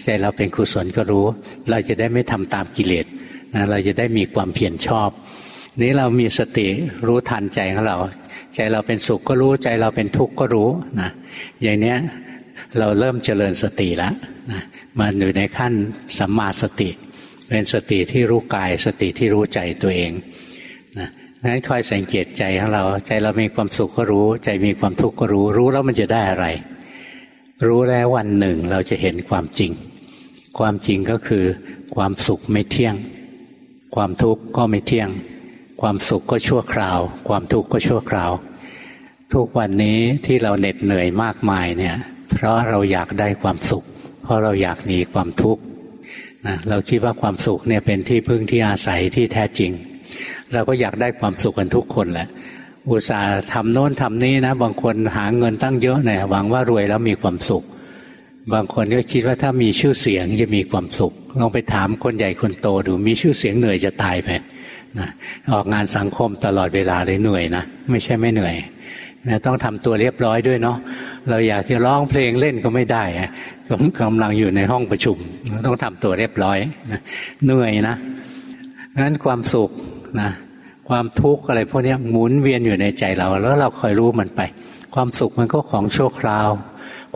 ใจเราเป็นกุศลก็รู้ เราจะได้ไม่ทำตามกิเลสนะเราจะได้มีความเพียรชอบ นี้เรามีสติรู้ทันใจของเรา ใจเราเป็นสุขก็รู้ ใจเราเป็นทุกข์ก็รู้นะอย่างเนี้ยเราเริ่มเจริญสติแล้วนะมันอยู่ในขั้นสัมมาสติ เป็นสติที่รู้กาย สติที่รู้ใจตัวเองนะนั้นคอยสังเกตใจของเรา ใจเรามีความสุขก็รู้ ใจมีความทุกข์ก็รู้ รู้แล้วมันจะได้อะไร รู้แล้ววันหนึ่งเราจะเห็นความจริง ความจริงก็คือความสุขไม่เที่ยง ความทุกข์ก็ไม่เที่ยง ความสุขก็ชั่วคราว ความทุกข์ก็ชั่วคราว ทุกวันนี้ที่เราเหน็ดเหนื่อยมากมายเนี่ย เพราะเราอยากได้ความสุข เพราะเราอยากหนีความทุกข์นะเราคิดว่าความสุขเนี่ยเป็นที่พึ่งที่อาศัยที่แท้จริง เราก็อยากได้ความสุขกันทุกคนแหละ อุตส่าห์ทำโน้นทำนี้นะ บางคนหาเงินตั้งเยอะเนี่ยหวังว่ารวยแล้วมีความสุข บางคนก็คิดว่าถ้ามีชื่อเสียงจะมีความสุข ลองไปถามคนใหญ่คนโตดูมีชื่อเสียงเหนื่อยจะตายไปนะออกงานสังคมตลอดเวลาเลยเหนื่อยนะไม่ใช่ไม่เหนื่อยนะต้องทำตัวเรียบร้อยด้วยเนาะเราอยากจะร้องเพลงเล่นก็ไม่ได้ผมกำลังอยู่ในห้องประชุม ต้องทำตัวเรียบร้อยนะเหนื่อยนะงั้นความสุขนะ ความทุกข์อะไรพวกนี้หมุนเวียนอยู่ในใจเรา แล้วเราคอยรู้มันไป ความสุขมันก็ของชั่วคราว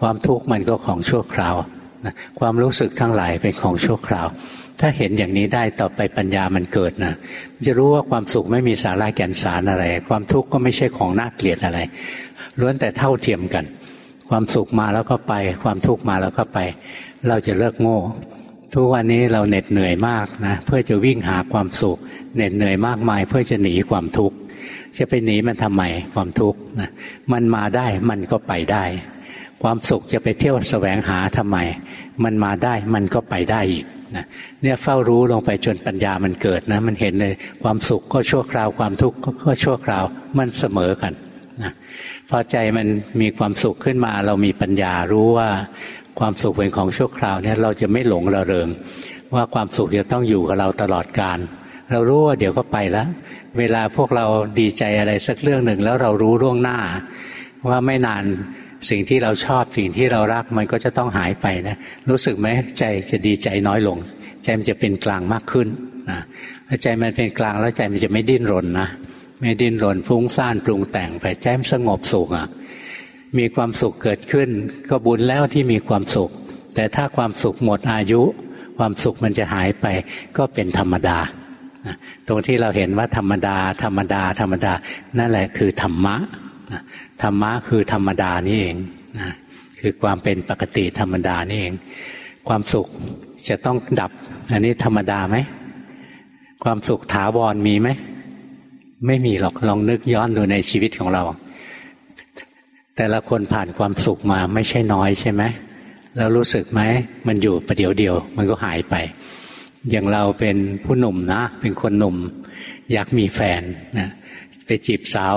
ความทุกข์มันก็ของชั่วคราวนะความรู้สึกทั้งหลายเป็นของชั่วคราว ถ้าเห็นอย่างนี้ได้ต่อไปปัญญามันเกิดนะจะรู้ว่าความสุขไม่มีสาระแก่นสารอะไร ความทุกข์ก็ไม่ใช่ของน่าเกลียดอะไรล้วนแต่เท่าเทียมกัน ความสุขมาแล้วก็ไป ความทุกข์มาแล้วก็ไป เราจะเลิกโง่ ทุกวันนี้เราเหน็ดเหนื่อยมากนะเพื่อจะวิ่งหาความสุข เหน็ดเหนื่อยมากมาย เพื่อจะหนีความทุกข์จะไปหนีมันทำไมความทุกข์นะมันมาได้มันก็ไปได้ ความสุขจะไปเที่ยวแสวงหาทำไม มันมาได้มันก็ไปได้อีกนะเนี่ยเฝ้ารู้ลงไปจนปัญญามันเกิดนะ มันเห็นเลยความสุขก็ชั่วคราวความทุกข์ก็ชั่วคราวมันเสมอกันนะพอใจมันมีความสุขขึ้นมา เรามีปัญญารู้ว่า ความสุขเป็นของชั่วคราวเนี่ยเราจะไม่หลงระเริง ว่าความสุขจะต้องอยู่กับเราตลอดกาลเรารู้ว่าเดี๋ยวก็ไปแล้ว เวลาพวกเราดีใจอะไรสักเรื่องหนึ่งแล้วเรารู้ล่วงหน้า ว่าไม่นานสิ่งที่เราชอบสิ่งที่เรารักมันก็จะต้องหายไปนะรู้สึกไหมใจจะดีใจน้อยลง ใจมันจะเป็นกลางมากขึ้นนะใจมันเป็นกลางแล้วใจมันจะไม่ดิ้นรนนะไม่ดิ้นรนฟุ้งซ่านปรุงแต่งไปใจมันสงบสุขอะ มีความสุขเกิดขึ้น ก็บุญแล้วที่มีความสุข แต่ถ้าความสุขหมดอายุ ความสุขมันจะหายไป ก็เป็นธรรมดาตรงที่เราเห็นว่าธรรมดา ธรรมดา ธรรมดา นั่นแหละคือธรรมะธรรมะคือธรรมดานี่เองคือความเป็นปกติธรรมดานี่เอง ความสุขจะต้องดับ อันนี้ธรรมดาไหมความสุขถาวรมีไหมไม่มีหรอกลองนึกย้อนดูในชีวิตของเรา แต่ละคนผ่านความสุขมาไม่ใช่น้อยใช่ไหมแล้วรู้สึกไหมมันอยู่ประเดี๋ยวเดียว มันก็หายไป อย่างเราเป็นผู้หนุ่มนะ เป็นคนหนุ่ม อยากมีแฟนนะไปจีบสาว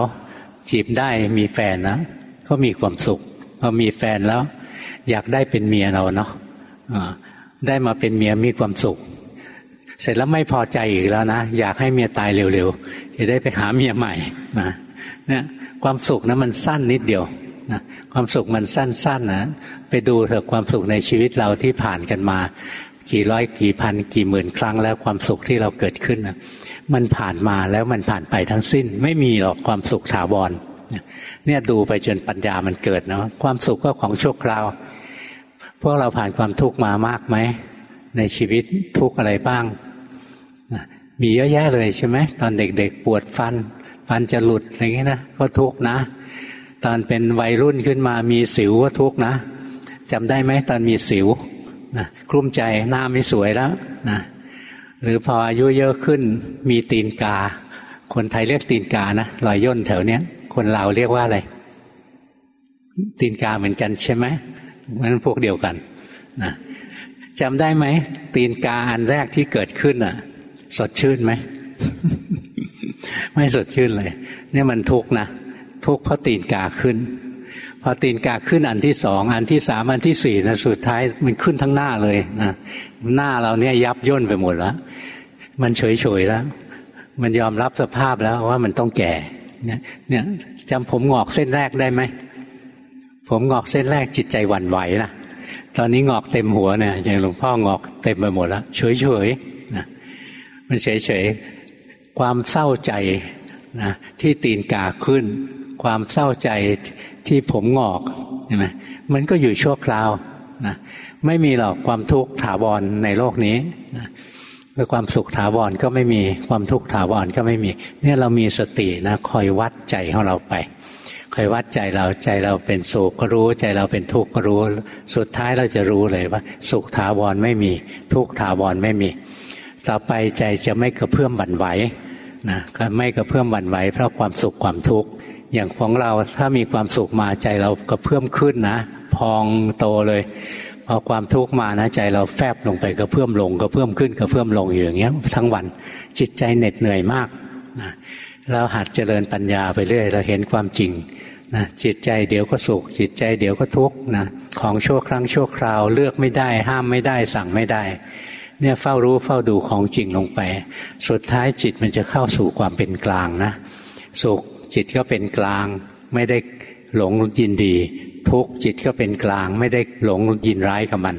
จีบได้มีแฟนนะก็มีความสุขพอมีแฟนแล้ว อยากได้เป็นเมียเราเนาะได้มาเป็นเมียมีความสุข เสร็จแล้วไม่พอใจอีกแล้วนะ อยากให้เมียตายเร็วๆจะได้ไปหาเมียใหม่นะเนี่ยความสุขนะมันสั้นนิดเดียว นะความสุขมันสั้นๆนะไปดูเถอะความสุขในชีวิตเราที่ผ่านกันมา กี่ร้อยกี่พัน กี่หมื่นครั้งแล้วความสุขที่เราเกิดขึ้นนะมันผ่านมาแล้วมันผ่านไปทั้งสิ้น ไม่มีหรอกความสุขถาวรเนี่ยดูไปจนปัญญามันเกิดเนาะความสุขก็ของชั่วคราว พวกเราผ่านความทุกข์มามากไหมในชีวิตทุกข์อะไรบ้างมีเยอะแยะเลยใช่ไหมตอนเด็กๆปวดฟัน ฟันจะหลุดอะไรเงี้ยนะก็ทุกข์นะ ตอนเป็นวัยรุ่นขึ้นมามีสิวก็ทุกนะจำได้ไหมตอนมีสิวนะกลุ้มใจหน้าไม่สวยแล้วนะหรือพออายุเยอะขึ้นมีตีนกา คนไทยเรียกตีนกานะรอยย่นแถวเนี้ย คนลาวเรียกว่าอะไร ตีนกาเหมือนกันใช่ไหมมันพวกเดียวกันนะจำได้ไหม ตีนกาอันแรกที่เกิดขึ้นอะ สดชื่นไหม ไม่สดชื่นเลย เนี่ยมันทุกนะ ทุกข์เพราะตีนกาขึ้น พอตีนกาขึ้นอันที่สองอันที่สามอันที่สี่นะสุดท้ายมันขึ้นทั้งหน้าเลยนะหน้าเราเนี่ยยับย่นไปหมดแล้วมันเฉยเฉยแล้ว มันยอมรับสภาพแล้วว่ามันต้องแก่เนี่ยเนี่ยจำผมงอกเส้นแรกได้ไหมผมงอกเส้นแรกจิตใจหวั่นไหวนะตอนนี้งอกเต็มหัวเนี่ยอย่างหลวงพ่องอกเต็มไปหมดแล้วเฉยเฉยนะมันเฉยเฉยความเศร้าใจนะที่ตีนกาขึ้น ความเศร้าใจที่ผมงอกใช่ไหมมันก็อยู่ชั่วคราวนะไม่มีหรอกความทุกข์ถาวรในโลกนี้นะความสุขถาวรก็ไม่มีความทุกข์ถาวรก็ไม่มี เนี่ยเรามีสตินะคอยวัดใจของเราไปคอยวัดใจเราใจเราเป็นสุขก็รู้ ใจเราเป็นทุกข์ก็รู้ สุดท้ายเราจะรู้เลยว่า สุขถาวรไม่มี ทุกข์ถาวรไม่มี ต่อไปใจจะไม่กระเพื่อมบั่นไหวนะก็ไม่กระเพื่อมบั่นไหวเพราะความสุขความทุกข์ อย่างของเราถ้ามีความสุขมาใจเรากระเพื่มขึ้นนะ พองโตเลย พอความทุกข์มานะใจเราแฟบลงไปกระเพื่มลงกระเพื่มขึ้นกระเพื่มลงอยู่อย่างเงี้ย ทั้งวันจิตใจเหน็ดเหนื่อยมากนะเราหัดเจริญปัญญาไปเรื่อยเราเห็นความจริงนะจิตใจเดี๋ยวก็สุข จิตใจเดี๋ยวก็ทุกข์นะของชั่วครั้งชั่วคราวเลือกไม่ได้ ห้ามไม่ได้ สั่งไม่ได้ เนี่ยเฝ้ารู้เฝ้าดูของจริงลงไป สุดท้ายจิตมันจะเข้าสู่ความเป็นกลางนะสุข จิตก็เป็นกลาง ไม่ได้หลงยินดี ทุกจิตก็เป็นกลาง ไม่ได้หลงยินร้ายกับมัน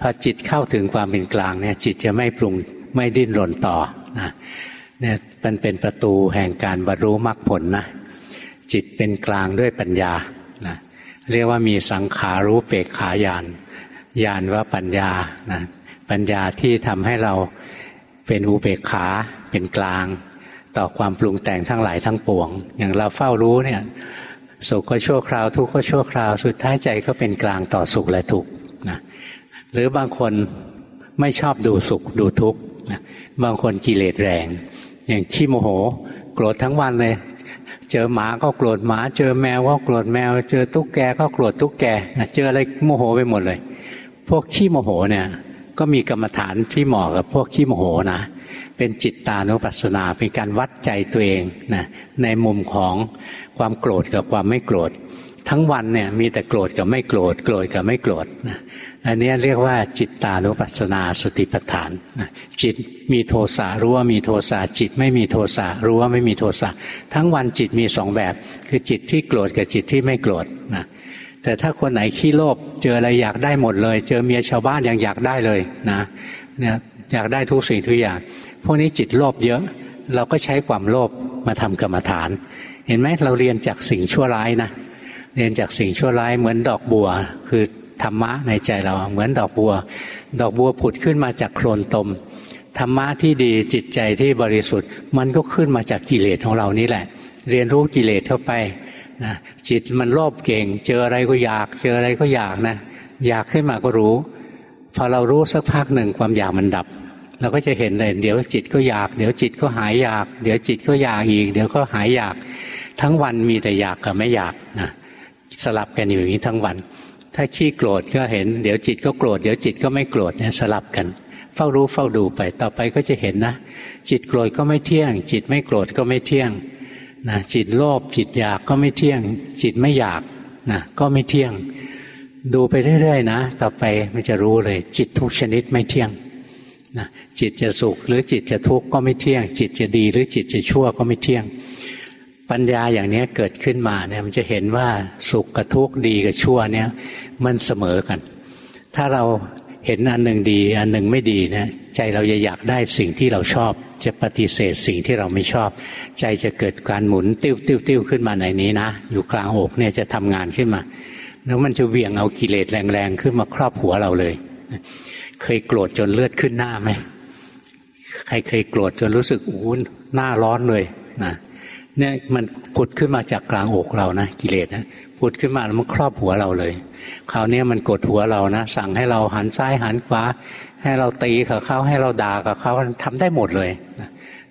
พอจิตเข้าถึงความเป็นกลางเนี่ย จิตจะไม่ปรุงไม่ดิ้นรนต่อนะเนี่ยมันเป็นประตูแห่งการบรรลุมรรคผลนะจิตเป็นกลางด้วยปัญญานะเรียกว่ามีสังขารู้เปกขาญาณญาณว่าปัญญานะปัญญาที่ทำให้เราเป็นอุเบกขาเป็นกลาง ต่อความปรุงแต่งทั้งหลายทั้งปวง อย่างเราเฝ้ารู้เนี่ยสุขก็ชั่วคราวทุกข์ก็ชั่วคราว สุดท้ายใจก็เป็นกลางต่อสุขและทุกข์นะหรือบางคนไม่ชอบดูสุขดูทุกข์บางคนกิเลสแรง อย่างขี้โมโห โกรธทั้งวันเลย เจอหมาก็โกรธหมา เจอแมวก็โกรธแมว เจอตุ๊กแกก็โกรธตุ๊กแกเจออะไรโมโหไปหมดเลย พวกขี้โมโหเนี่ย ก็มีกรรมฐานที่เหมาะกับพวกขี้โมโหนะ เป็นจิตตานุปัสสนาเป็นการวัดใจตัวเองนะในมุมของความโกรธกับความไม่โกรธ ทั้งวันเนี่ยมีแต่โกรธกับไม่โกรธ โกรธกับไม่โกรธนะอันนี้เรียกว่าจิตตานุปัสสนาสติปัฏฐานนะจิตมีโทสะรู้ว่ามีโทสะจิตไม่มีโทสะรู้ว่าไม่มีโทสะทั้งวันจิตมีสองแบบ คือจิตที่โกรธกับจิตที่ไม่โกรธนะแต่ถ้าคนไหนขี้โลภเจออะไรอยากได้หมดเลย เจอเมียชาวบ้านยังอยากได้เลยนะเนี่ย อยากได้ทุกสิ่งทุกอย่างพวกนี้จิตโลภเยอะ เราก็ใช้ความโลภมาทำกรรมฐาน เห็นไหมเราเรียนจากสิ่งชั่วร้ายนะเรียนจากสิ่งชั่วร้ายเหมือนดอกบัว คือธรรมะในใจเราเหมือนดอกบัว ดอกบัวผุดขึ้นมาจากโคลนตมธรรมะที่ดีจิตใจที่บริสุทธิ์ มันก็ขึ้นมาจากกิเลสของเรานี่แหละ เรียนรู้กิเลสเข้าไปนะจิตมันโลภเก่ง เจออะไรก็อยาก เจออะไรก็อยากนะ อยากขึ้นมาก็รู้ พอเรารู้สักพักหนึ่งความอยากมันดับ เราก็จะเห็นเลยเดี๋ยวจิตก็อยาก เดี๋ยวจิตก็หายอยาก เดี๋ยวจิตก็อยากอีก เดี๋ยวก็หายอยาก ทั้งวันมีแต่อยากกับไม่อยากนะสลับกันอยู่อย่างนี้ทั้งวัน ถ้าขี้โกรธก็เห็น เดี๋ยวจิตก็โกรธเดี๋ยวจิตก็ไม่โกรธเนี่ยสลับกัน เฝ้ารู้เฝ้าดูไปต่อไปก็จะเห็นนะ จิตโกรธก็ไม่เที่ยง จิตไม่โกรธก็ไม่เที่ยงนะจิตโลภจิตอยากก็ไม่เที่ยง จิตไม่อยากนะก็ไม่เที่ยง ดูไปเรื่อยๆนะ ต่อไปมันจะรู้เลย จิตทุกชนิดไม่เที่ยง นะจิตจะสุขหรือจิตจะทุกข์ก็ไม่เที่ยง จิตจะดีหรือจิตจะชั่วก็ไม่เที่ยง ปัญญาอย่างนี้เกิดขึ้นมาเนี่ยมันจะเห็นว่าสุขกับทุกข์ดีกับชั่วเนี่ยมันเสมอกัน ถ้าเราเห็นอันหนึ่งดี อันหนึ่งไม่ดีนะใจเราจะอยากได้สิ่งที่เราชอบ จะปฏิเสธสิ่งที่เราไม่ชอบ ใจจะเกิดการหมุนติ้วติ้วติ้วขึ้นมาในนี้นะ อยู่กลางอกเนี่ยจะทำงานขึ้นมา แล้วมันจะเวียงเอากิเลสแรงๆขึ้นมาครอบหัวเราเลย เคยโกรธจนเลือดขึ้นหน้าไหมใครเคยโกรธจนรู้สึกอู้หน้าร้อนเลยนะเนี่ยมันผุดขึ้นมาจากกลางอกเรานะกิเลสนะผุดขึ้นมาแล้วมันครอบหัวเราเลย คราวนี้มันกดหัวเรานะสั่งให้เราหันซ้ายหันขวา ให้เราตีกับเขาให้เราด่ากับเขาทำได้หมดเลย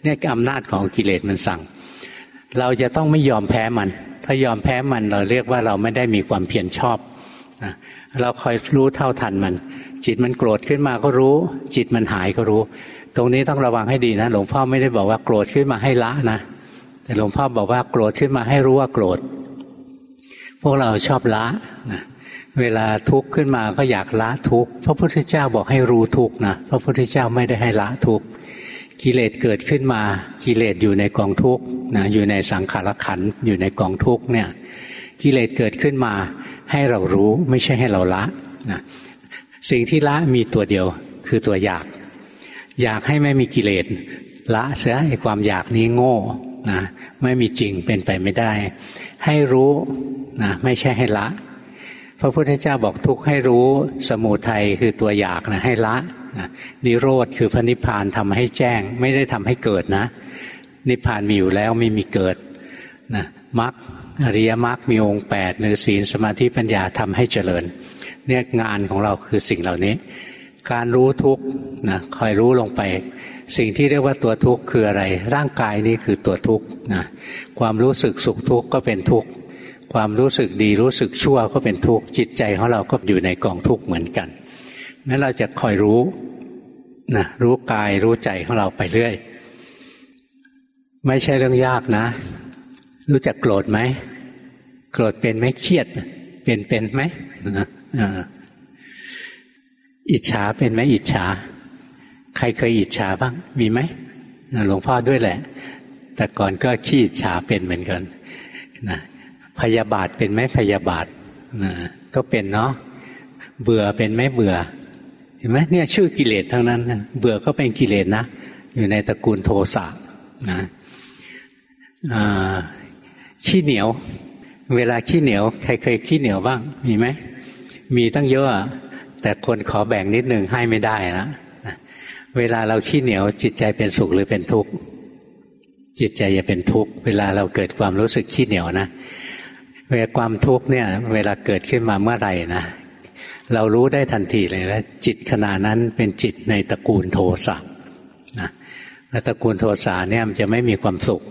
เนี่ยอำนาจของกิเลสมันสั่ง เราจะต้องไม่ยอมแพ้มัน ถ้ายอมแพ้มันเราเรียกว่าเราไม่ได้มีความเพียรชอบ เราคอยรู้เท่าทันมัน จิตมันโกรธขึ้นมาก็รู้ จิตมันหายก็รู้ ตรงนี้ต้องระวังให้ดีนะ หลวงพ่อไม่ได้บอกว่าโกรธขึ้นมาให้ละนะแต่หลวงพ่อบอกว่าโกรธขึ้นมาให้รู้ว่าโกรธ พวกเราชอบละนะเวลาทุกข์ขึ้นมาก็อยากละทุกข์พระพุทธเจ้าบอกให้รู้ทุกข์นะพระพุทธเจ้าไม่ได้ให้ละทุกข์กิเลสเกิดขึ้นมากิเลสอยู่ในกองทุกข์นะอยู่ในสังขารขันอยู่ในกองทุกข์เนี่ยกิเลสเกิดขึ้นมา ให้เรารู้ไม่ใช่ให้เราละนะสิ่งที่ละมีตัวเดียวคือตัวอยาก อยากให้ไม่มีกิเลสละเสียไอ้ความอยากนี้โง่นะไม่มีจริงเป็นไปไม่ได้ ให้รู้นะไม่ใช่ให้ละ พระพุทธเจ้าบอกทุกให้รู้สมุทัยคือตัวอยากนะให้ละนะนิโรธคือพระนิพพานทำให้แจ้ง ไม่ได้ทำให้เกิดนะ นิพพานมีอยู่แล้วไม่มีเกิดนะมรรค อริยมรรคมีองค์แปดหรือศีลสมาธิปัญญาทำให้เจริญ เนี่ยงานของเราคือสิ่งเหล่านี้ การรู้ทุกนะคอยรู้ลงไป สิ่งที่เรียกว่าตัวทุกข์คืออะไร ร่างกายนี้คือตัวทุกข์นะความรู้สึกสุขทุกข์ก็เป็นทุกข์ความรู้สึกดีรู้สึกชั่วก็เป็นทุกข์จิตใจของเราก็อยู่ในกองทุกข์เหมือนกันนั้นเราจะคอยรู้นะรู้กายรู้ใจของเราไปเรื่อย ไม่ใช่เรื่องยากนะ รู้จักโกรธไหมโกรธเป็นไหมเครียด เป็นเป็นไหมอิจฉาเป็นไหมอิจฉา ใครเคยอิจฉาบ้าง มีไหมหลวงพ่อด้วยแหละ แต่ก่อนก็ขี้อิจฉาเป็นเหมือนกันนะพยาบาทเป็นไหมพยาบาทนะก็เป็นเนาะเบื่อเป็นไหมเบื่อ เห็นไหมเนี่ยชื่อกิเลสทั้งนั้น เบื่อก็เป็นกิเลสนะอยู่ในตระกูลโทสะนะ ขี้เหนียว เวลาขี้เหนียว ใครเคยขี้เหนียวบ้าง มีไหมมีตั้งเยอะแต่คนขอแบ่งนิดหนึ่งให้ไม่ได้นะเวลาเราขี้เหนียว จิตใจเป็นสุขหรือเป็นทุกข์จิตใจจะเป็นทุกข์เวลาเราเกิดความรู้สึกขี้เหนียวนะเวลาความทุกข์เนี่ย เวลาเกิดขึ้นมาเมื่อไหร่นะเรารู้ได้ทันทีเลยว่าจิตขณะนั้นเป็นจิตในตระกูลโทสะนะและตระกูลโทสะเนี่ยมันจะไม่มีความสุข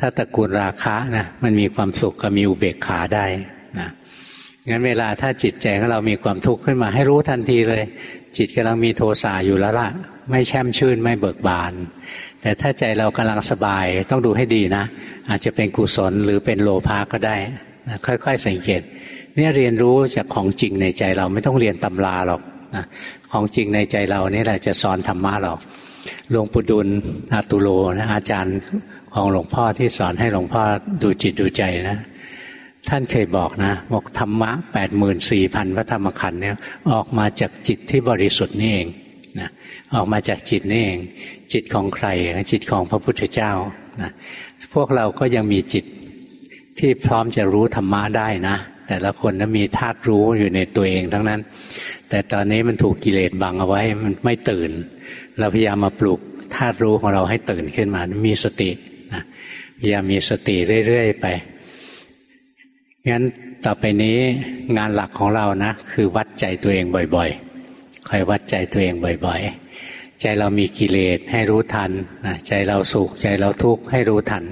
ถ้าตระกูลราคะนะมันมีความสุขก็มีอุเบกขาได้นะงั้นเวลาถ้าจิตใจของเรามีความทุกข์ขึ้นมาให้รู้ทันทีเลย จิตกำลังมีโทสะอยู่แล้วล่ะ ไม่แช่มชื่นไม่เบิกบาน แต่ถ้าใจเรากำลังสบายต้องดูให้ดีนะ อาจจะเป็นกุศลหรือเป็นโลภะก็ได้นะค่อยๆสังเกตเนี่ยเรียนรู้จากของจริงในใจเราไม่ต้องเรียนตำราหรอกนะของจริงในใจเรานี่แหละจะสอนธรรมะเราหลวงปู่ดุลอาตุโลนะอาจารย์ ของหลวงพ่อที่สอนให้หลวงพ่อดูจิตดูใจนะ ท่านเคยบอกนะบอกธรรมะแปดหมื่นสี่พันพระธรรมขันธ์เนี่ยออกมาจากจิตที่บริสุทธิ์นี่เองนะออกมาจากจิตนี่เอง จิตของใครจิตของพระพุทธเจ้านะพวกเราก็ยังมีจิตที่พร้อมจะรู้ธรรมะได้นะ แต่ละคนนั้นมีธาตุรู้อยู่ในตัวเองทั้งนั้น แต่ตอนนี้มันถูกกิเลสบังเอาไว้มันไม่ตื่น เราพยายามมาปลุกธาตุรู้ของเราให้ตื่นขึ้นมา มีสติ นะพยายามมีสติเรื่อยๆไป งั้นต่อไปนี้งานหลักของเรานะ คือวัดใจตัวเองบ่อยๆคอยวัดใจตัวเองบ่อยๆ ใจเรามีกิเลสให้รู้ทันนะใจเราสุขใจเราทุกข์ให้รู้ทัน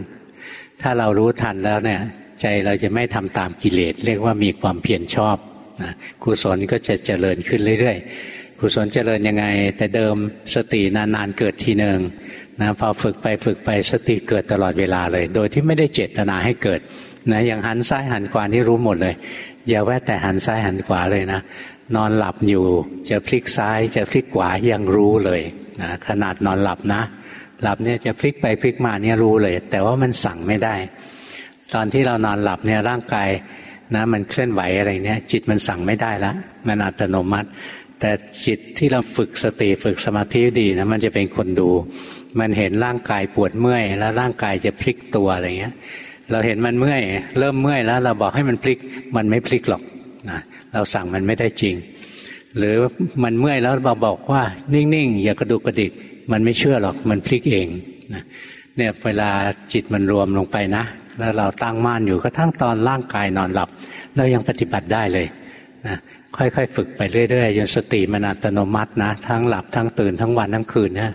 ถ้าเรารู้ทันแล้วเนี่ย ใจเราจะไม่ทำตามกิเลสเรียกว่ามีความเพียรชอบนะกุศลก็จะเจริญขึ้นเรื่อยๆกุศลเจริญยังไง แต่เดิมสตินานๆเกิดทีหนึ่ง นะพอฝึกไปฝึกไปสติเกิดตลอดเวลาเลย โดยที่ไม่ได้เจตนาให้เกิดนะอย่างหันซ้ายหันขวานี่รู้หมดเลย อย่าแวะแต่หันซ้ายหันขวาเลยนะนอนหลับอยู่จะพลิกซ้ายจะพลิกขวายังรู้เลยนะขนาดนอนหลับนะ หลับเนี่ยจะพลิกไปพลิกมาเนี่ยรู้เลย แต่ว่ามันสั่งไม่ได้ ตอนที่เรานอนหลับเนี่ยร่างกายนะมันเคลื่อนไหวอะไรเนี่ยจิตมันสั่งไม่ได้ล้วมันอัตโนมัติ แต่จิตที่เราฝึกสติฝึกสมาธิดีนะมันจะเป็นคนดูมันเห็นร่างกายปวดเมื่อย แล้วร่างกายจะพลิกตัวอะไรเงี้ย เราเห็นมันเมื่อย เริ่มเมื่อยแล้ว เราบอกให้มันพลิก มันไม่พลิกหรอกนะเราสั่งมันไม่ได้จริง หรือมันเมื่อยแล้วเราบอกว่า นิ่งๆอย่ากระดุกกระดิก มันไม่เชื่อหรอกมันพลิกเองนะเนี่ยเวลาจิตมันรวมลงไปนะ แล้วเราตั้งมั่นอยู่กระทั่งตอนร่างกายนอนหลับ เรายังปฏิบัติได้เลยนะค่อยๆ ฝึกไปเรื่อยๆจนสติมันอัตโนมัตินะ ทั้งหลับทั้งตื่นทั้งวันทั้งคืนนะ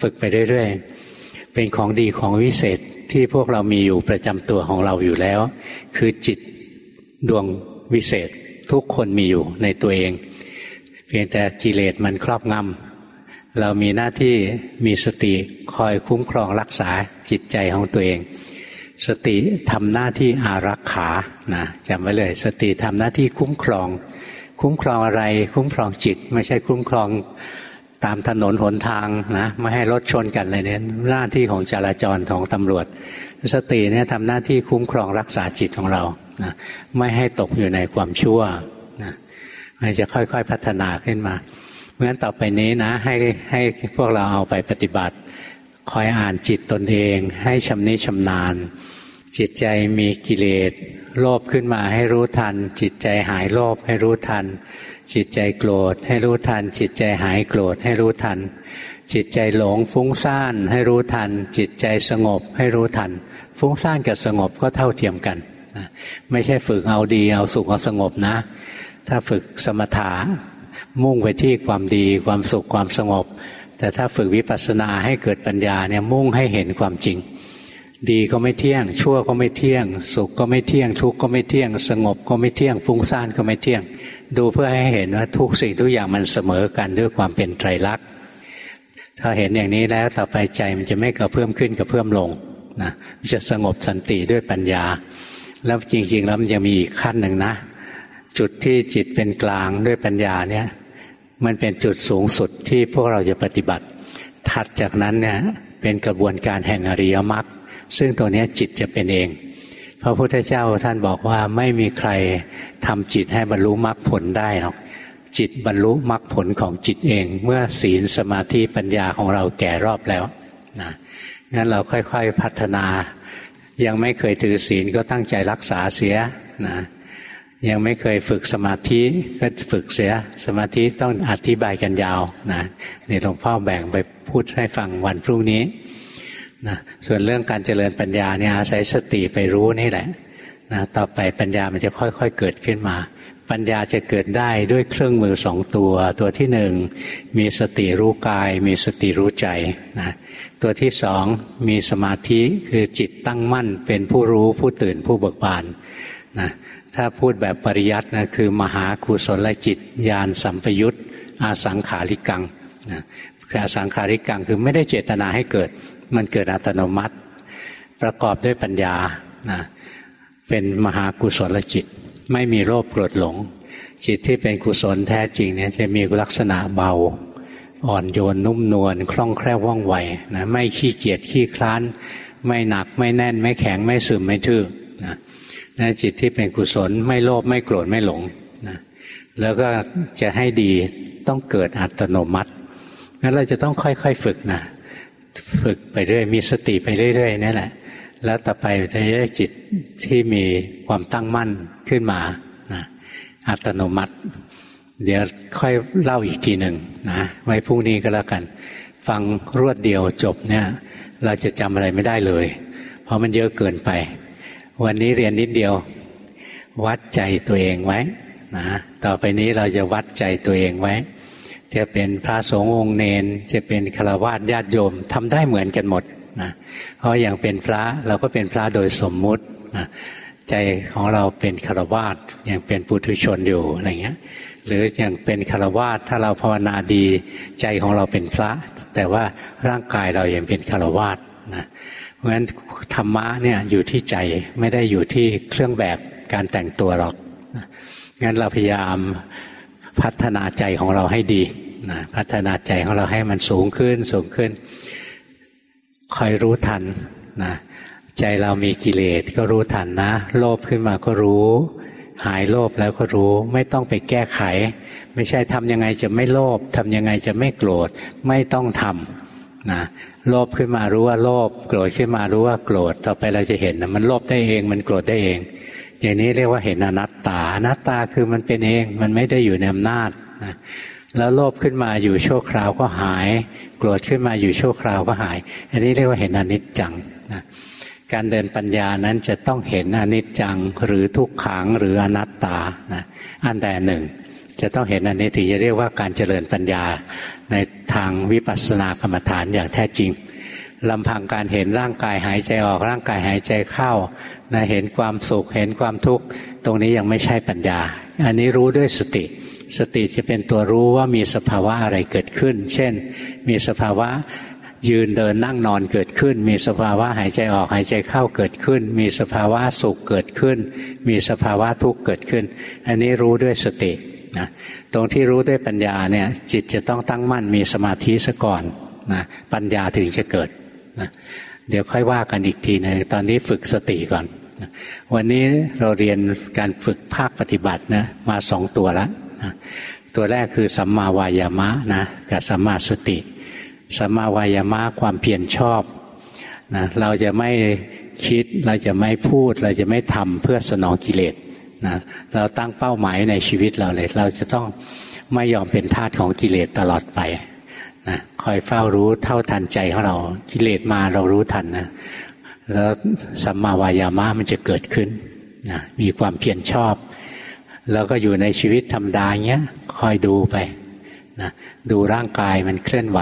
ฝึกไปเรื่อยๆ เป็นของดีของวิเศษที่พวกเรามีอยู่ประจำตัวของเราอยู่แล้ว คือจิตดวงวิเศษทุกคนมีอยู่ในตัวเอง เพียงแต่กิเลสมันครอบงำเรามีหน้าที่มีสติคอยคุ้มครองรักษาจิตใจของตัวเอง สติทำหน้าที่อารักขานะจำไว้เลย สติทำหน้าที่คุ้มครอง คุ้มครองอะไร คุ้มครองจิต ไม่ใช่คุ้มครอง ตามถนนหนทางนะไม่ให้รถชนกันเลยเนี่ยหน้าที่ของจราจรของตำรวจ สติเนี่ยทำหน้าที่คุ้มครองรักษาจิตของเรานะไม่ให้ตกอยู่ในความชั่วนะมันจะค่อยๆพัฒนาขึ้นมา เพราะฉะนั้นต่อไปนี้นะ ให้ให้พวกเราเอาไปปฏิบัติ คอยอ่านจิตตนเอง ให้ชำนิชำนาญ จิตใจมีกิเลสโลภขึ้นมาให้รู้ทัน จิตใจหายโลภให้รู้ทัน จิตใจโกรธให้รู้ทัน จิตใจหายโกรธให้รู้ทัน จิตใจหลงฟุ้งซ่านให้รู้ทัน จิตใจสงบให้รู้ทัน ฟุ้งซ่านกับสงบก็เท่าเทียมกันไม่ใช่ฝึกเอาดีเอาสุขเอาสงบนะ ถ้าฝึกสมถะมุ่งไปที่ความดีความสุขความสงบ แต่ถ้าฝึกวิปัสสนาให้เกิดปัญญาเนี่ยมุ่งให้เห็นความจริง ดีก็ไม่เที่ยง ชั่วก็ไม่เที่ยง สุขก็ไม่เที่ยง ทุกข์ก็ไม่เที่ยง สงบก็ไม่เที่ยง ฟุ้งซ่านก็ไม่เที่ยง ดูเพื่อให้เห็นว่าทุกสิ่งทุกอย่างมันเสมอกันด้วยความเป็นไตรลักษณ์ถ้าเห็นอย่างนี้แล้วต่อไปใจมันจะไม่กระเพื่อมขึ้นกระเพื่อมลงนะจะสงบสันติด้วยปัญญา แล้วจริง ๆ แล้วมันยังมีอีกขั้นหนึ่งนะ จุดที่จิตเป็นกลางด้วยปัญญาเนี่ยมันเป็นจุดสูงสุดที่พวกเราจะปฏิบัติ ถัดจากนั้นเนี่ยเป็นกระบวนการแห่งอริยมรรค ซึ่งตัวนี้จิตจะเป็นเอง พระพุทธเจ้าท่านบอกว่าไม่มีใครทำจิตให้บรรลุมรรคผลได้หรอกจิตบรรลุมรรคผลของจิตเอง เมื่อศีลสมาธิปัญญาของเราแก่รอบแล้วนะงั้นเราค่อยๆพัฒนา ยังไม่เคยถือศีลก็ตั้งใจรักษาเสียนะยังไม่เคยฝึกสมาธิก็ฝึกเสีย สมาธิต้องอธิบายกันยาวนะนี่หลวงพ่อแบ่งไปพูดให้ฟังวันพรุ่งนี้ นะส่วนเรื่องการเจริญปัญญาเนี่ยอาศัยสติไปรู้นี่แหละนะต่อไปปัญญามันจะค่อยๆเกิดขึ้นมา ปัญญาจะเกิดได้ด้วยเครื่องมือสองตัว ตัวที่หนึ่งมีสติรู้กาย มีสติรู้ใจนะตัวที่สองมีสมาธิคือจิตตั้งมั่นเป็นผู้รู้ผู้ตื่นผู้เบิกบานนะถ้าพูดแบบปริยัตินะคือ มหากุศลจิตญาณสัมปยุตอาสังขาริกังนะคืออาสังขาริกังคือไม่ได้เจตนาให้เกิด มันเกิดอัตโนมัติ ประกอบด้วยปัญญานะเป็นมหากุศลจิต ไม่มีโลภโกรธหลง จิตที่เป็นกุศลแท้จริงเนี่ยจะมีลักษณะเบา อ่อนโยนนุ่มนวลคล่องแคล่วว่องไวนะไม่ขี้เกียจขี้คลาน ไม่หนักไม่แน่น ไม่แข็งไม่ซึมไม่ทื่อนะนะจิตที่เป็นกุศลไม่โลภไม่โกรธไม่หลงนะแล้วก็จะให้ดีต้องเกิดอัตโนมัติงั้นเราจะต้องค่อยๆฝึกนะ ฝึกไปเรื่อยมีสติไปเรื่อยๆนี่แหละ แล้วต่อไปจะได้จิตที่มีความตั้งมั่นขึ้นมานะอัตโนมัติ เดี๋ยวค่อยเล่าอีกทีหนึ่งนะไว้พรุ่งนี้ก็แล้วกัน ฟังรวดเดียวจบเนี่ย เราจะจำอะไรไม่ได้เลย เพราะมันเยอะเกินไป วันนี้เรียนนิดเดียว วัดใจตัวเองไว้นะต่อไปนี้เราจะวัดใจตัวเองไว้ จะเป็นพระสงฆ์องค์เนน จะเป็นฆราวาสญาติโยมทำได้เหมือนกันหมดนะเพราะอย่างเป็นพระเราก็เป็นพระโดยสมมุตินะใจของเราเป็นคารวาสยังเป็นปุถุชนอยู่อะไรเงี้ย หรืออย่างเป็นคารวาสถ้าเราภาวนาดีใจของเราเป็นพระ แต่ว่าร่างกายเรายังเป็นคารวาสนะเพราะฉะนั้นธรรมะเนี่ยอยู่ที่ใจไม่ได้อยู่ที่เครื่องแบบการแต่งตัวหรอกงั้นเราพยายามพัฒนาใจของเราให้ดี นะพัฒนาใจของเราให้มันสูงขึ้นสูงขึ้น คอยรู้ทันนะใจเรามีกิเลสก็รู้ทันนะ โลภขึ้นมาก็รู้ หายโลภแล้วก็รู้ ไม่ต้องไปแก้ไข ไม่ใช่ทำยังไงจะไม่โลภทำยังไงจะไม่โกรธ ไม่ต้องทำนะโลภขึ้นมารู้ว่าโลภโกรธขึ้นมารู้ว่าโกรธต่อไปเราจะเห็นนะมันโลภได้เองมันโกรธได้เอง อย่างนี้เรียกว่าเห็นอนัตตาอนัตตาคือมันเป็นเอง มันไม่ได้อยู่ในอำนาจนะ แล้วโลภขึ้นมาอยู่ชั่วคราวก็หาย โกรธขึ้นมาอยู่ชั่วคราวก็หาย อันนี้เรียกว่าเห็นอนิจจังนะการเดินปัญญานั้นจะต้องเห็นอนิจจังหรือทุกขังหรืออนัตตานะอันใดหนึ่ง จะต้องเห็นอันนี้ถึงจะเรียกว่าการเจริญปัญญาในทางวิปัสสนากรรมฐานอย่างแท้จริงลำพังการเห็นร่างกายหายใจออกร่างกายหายใจเข้านะเห็นความสุขเห็นความทุกข์ตรงนี้ยังไม่ใช่ปัญญา อันนี้รู้ด้วยสติ สติจะเป็นตัวรู้ว่ามีสภาวะอะไรเกิดขึ้น เช่น มีสภาวะยืนเดินนั่งนอนเกิดขึ้น มีสภาวะหายใจออกหายใจเข้าเกิดขึ้น มีสภาวะสุขเกิดขึ้น มีสภาวะทุกข์เกิดขึ้น อันนี้รู้ด้วยสตินะตรงที่รู้ด้วยปัญญาเนี่ยจิตจะต้องตั้งมั่นมีสมาธิซะก่อนนะปัญญาถึงจะเกิดนะเดี๋ยวค่อยว่ากันอีกทีนึงตอนนี้ฝึกสติก่อน วันนี้เราเรียนการฝึกภาคปฏิบัตินะมาสองตัวแล้ว ตัวแรกคือสัมมาวายามะนะกับสัมมาสติสัมมาวายามะความเพียรชอบนะเราจะไม่คิดเราจะไม่พูด เราจะไม่ทำเพื่อสนองกิเลสนะเราตั้งเป้าหมายในชีวิตเราเลย เราจะต้องไม่ยอมเป็นทาสของกิเลสตลอดไปนะคอยเฝ้ารู้เท่าทันใจของเรากิเลสมาเรารู้ทันนะแล้วสัมมาวายามะมันจะเกิดขึ้นนะมีความเพียรชอบ แล้วก็อยู่ในชีวิตธรรมดาเงี้ยคอยดูไปนะดูร่างกายมันเคลื่อนไหว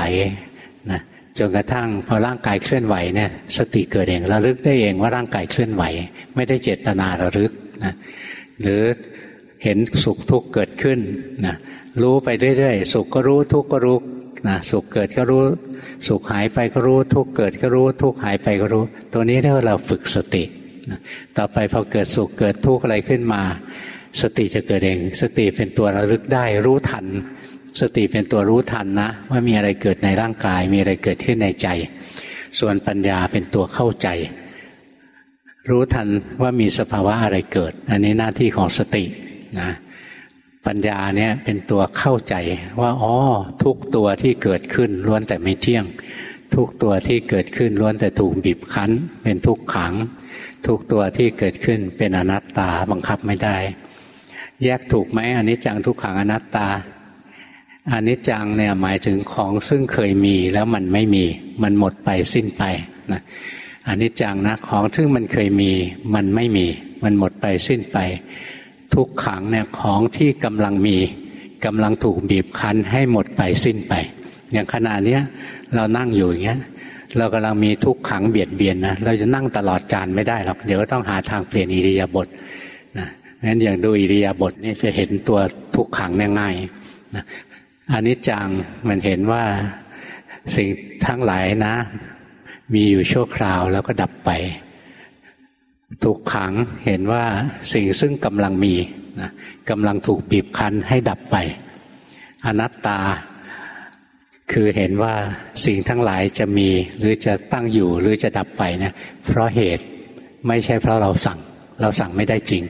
นะจนกระทั่งพอร่างกายเคลื่อนไหวเนี่ยสติเกิดเองระลึกได้เองว่าร่างกายเคลื่อนไหว ไม่ได้เจตนาระลึกนะหรือเห็นสุขทุกข์เกิดขึ้นนะรู้ไปเรื่อยๆสุขก็รู้ทุกข์ก็รู้นะสุขเกิดก็รู้ สุขหายไปก็รู้ ทุกข์เกิดก็รู้ ทุกข์หายไปก็รู้ ตัวนี้เรียกว่าเราฝึกสตินะต่อไปพอเกิดสุขเกิดทุกข์อะไรขึ้นมา สติจะเกิดเอง สติเป็นตัวระลึกได้รู้ทัน สติเป็นตัวรู้ทันนะ ว่ามีอะไรเกิดในร่างกาย มีอะไรเกิดขึ้นในใจ ส่วนปัญญาเป็นตัวเข้าใจ รู้ทันว่ามีสภาวะอะไรเกิด อันนี้หน้าที่ของสตินะปัญญาเนี่ยเป็นตัวเข้าใจว่าอ๋อทุกตัวที่เกิดขึ้นล้วนแต่ไม่เที่ยง ทุกตัวที่เกิดขึ้นล้วนแต่ถูกบีบคั้น เป็นทุกขัง ทุกตัวที่เกิดขึ้นเป็นอนัตตาบังคับไม่ได้ แยกถูกไหมอันนี้จังทุกขังอนัตตาอันนี้จังเนี่ยหมายถึงของซึ่งเคยมีแล้วมันไม่มี มันหมดไปสิ้นไปนะอันนี้จังนะของซึ่งมันเคยมี มันไม่มี มันหมดไปสิ้นไป ทุกขังเนี่ยของที่กำลังมีกำลังถูกบีบคั้นให้หมดไปสิ้นไป อย่างขณะเนี้ยเรานั่งอยู่อย่างเงี้ยเรากำลังมีทุกขังเบียดเบียนนะเราจะนั่งตลอดการไม่ได้หรอกเดี๋ยวต้องหาทางเปลี่ยนอิริยาบถ งั้นอย่างดูอิริยาบถนี่จะเห็นตัวทุกขังง่ายนะอันนี้จังมันเห็นว่าสิ่งทั้งหลายนะ มีอยู่ชั่วคราวแล้วก็ดับไป ถูกขังเห็นว่าสิ่งซึ่งกำลังมีนะกำลังถูกบีบคั้นให้ดับไป อนัตตา คือเห็นว่าสิ่งทั้งหลายจะมีหรือจะตั้งอยู่หรือจะดับไปเนี่ยเพราะเหตุไม่ใช่เพราะเราสั่ง เราสั่งไม่ได้จริง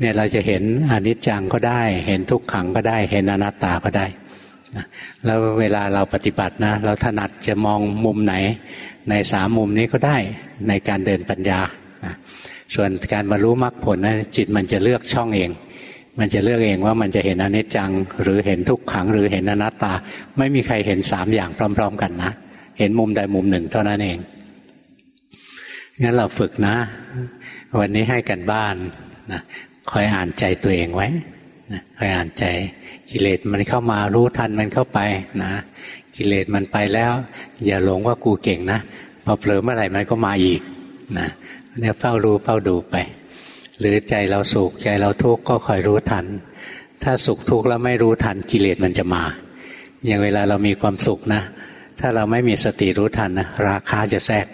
เนี่ยเราจะเห็นอนิจจังก็ได้ เห็นทุกขังก็ได้ เห็นอนัตตาก็ได้แล้วเวลาเราปฏิบัตินะ เราถนัดจะมองมุมไหน ในสามมุมนี้ก็ได้ในการเดินปัญญา ส่วนการบรรลุมรรคผลนะจิตมันจะเลือกช่องเอง มันจะเลือกเองว่ามันจะเห็นอนิจจัง หรือเห็นทุกขัง หรือเห็นอนัตตา ไม่มีใครเห็นสามอย่างพร้อม ๆ กันนะ เห็นมุมใดมุมหนึ่งเท่านั้นเองงั้นเราฝึกนะ วันนี้ให้กันบ้านนะ คอยอ่านใจตัวเองไว้นะคอยอ่านใจ กิเลสมันเข้ามารู้ทันมันเข้าไปนะกิเลสมันไปแล้ว อย่าหลงว่ากูเก่งนะพอเผลอเมื่อไหร่มันก็มาอีกนะเนี่ยเฝ้ารู้เฝ้าดูไป หรือใจเราสุขใจเราทุกข์ก็คอยรู้ทัน ถ้าสุขทุกข์แล้วไม่รู้ทันกิเลสมันจะมา อย่างเวลาเรามีความสุขนะ ถ้าเราไม่มีสติรู้ทันนะราคาจะแทรก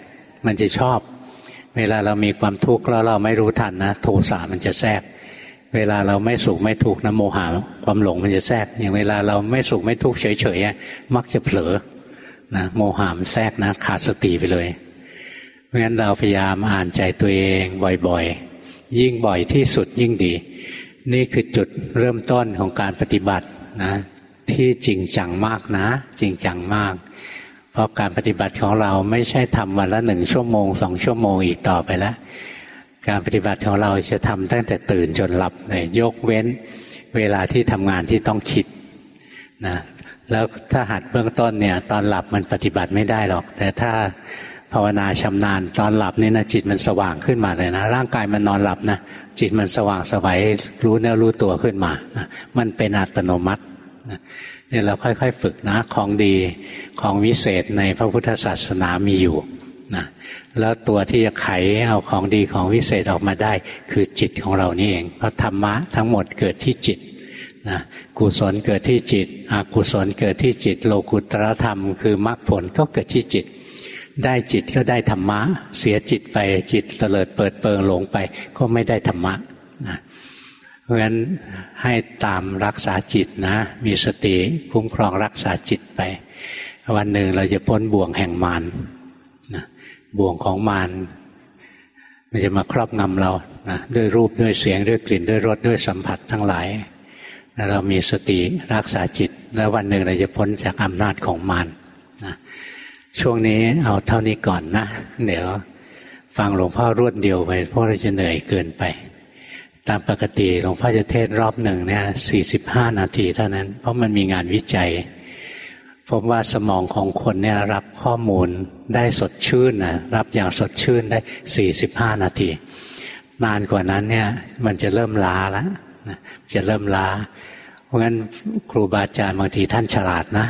มันจะชอบ เวลาเรามีความทุกข์แล้วเราไม่รู้ทันนะโทสะมันจะแทรก เวลาเราไม่สุขไม่ทุกข์นะโมหะความหลงมันจะแทรก อย่างเวลาเราไม่สุขไม่ทุกข์เฉยๆมักจะเผลอนะโมหะมันแทรกนะขาดสติไปเลยเพราะฉะนั้นเราพยายามอ่านใจตัวเองบ่อยๆ ยิ่งบ่อยที่สุดยิ่งดี นี่คือจุดเริ่มต้นของการปฏิบัตินะที่จริงจังมากนะ จริงจังมาก เพราะการปฏิบัติของเราไม่ใช่ทำวันละหนึ่งชั่วโมงสองชั่วโมงอีกต่อไปแล้ว การปฏิบัติของเราจะทำตั้งแต่ตื่นจนหลับเลยยกเว้นเวลาที่ทำงานที่ต้องคิดนะแล้วถ้าหัดเบื้องต้นเนี่ย ตอนหลับมันปฏิบัติไม่ได้หรอก แต่ถ้าภาวนาชำนาญ ตอนหลับนี่นะจิตมันสว่างขึ้นมาเลยนะร่างกายมันนอนหลับนะจิตมันสว่างสวัยรู้เนื้อรู้ตัวขึ้นมานะมันเป็นอัตโนมัตินะเนี่ยเราค่อย ๆ ฝึกนะของดีของวิเศษในพระพุทธศาสนามีอยู่ แล้วตัวที่จะไขเอาของดีของวิเศษออกมาได้ คือจิตของเรานี่เอง เพราะธรรมะทั้งหมดเกิดที่จิตนะกุศลเกิดที่จิตอกุศลเกิดที่จิต โลกุตรธรรม คือมรรคผลก็เกิดที่จิต ได้จิตก็ได้ธรรมะ เสียจิตไปจิตเตลิดเปิดเปิงหลงไป ก็ไม่ได้ธรรมะนะเพราะฉะนั้นให้ตามรักษาจิตนะ มีสติคุ้มครองรักษาจิตไป วันหนึ่งเราจะพ้นบ่วงแห่งมาร บ่วงของมารมันจะมาครอบงำเรานะด้วยรูปด้วยเสียงด้วยกลิ่นด้วยรสด้วยสัมผัสทั้งหลายแล้วเรามีสติรักษาจิต แล้ววันหนึ่งเราจะพ้นจากอำนาจของมารนะช่วงนี้เอาเท่านี้ก่อนนะเดี๋ยวฟังหลวงพ่อรวดเดียวไปเพราะเราจะเหนื่อยเกินไป ตามปกติหลวงพ่อจะเทศรอบหนึ่งเนี่ยสี่สิบห้านาทีเท่านั้น เพราะมันมีงานวิจัย บว่าสมองของคนเนี่ยรับข้อมูลได้สดชื่นนะรับอย่างสดชื่นได้45นาที นานกว่านั้นเนี่ยมันจะเริ่มล้าแล้วจะเริ่มล้า เพราะงั้นครูบาอาจารย์บางทีท่านฉลาดนะ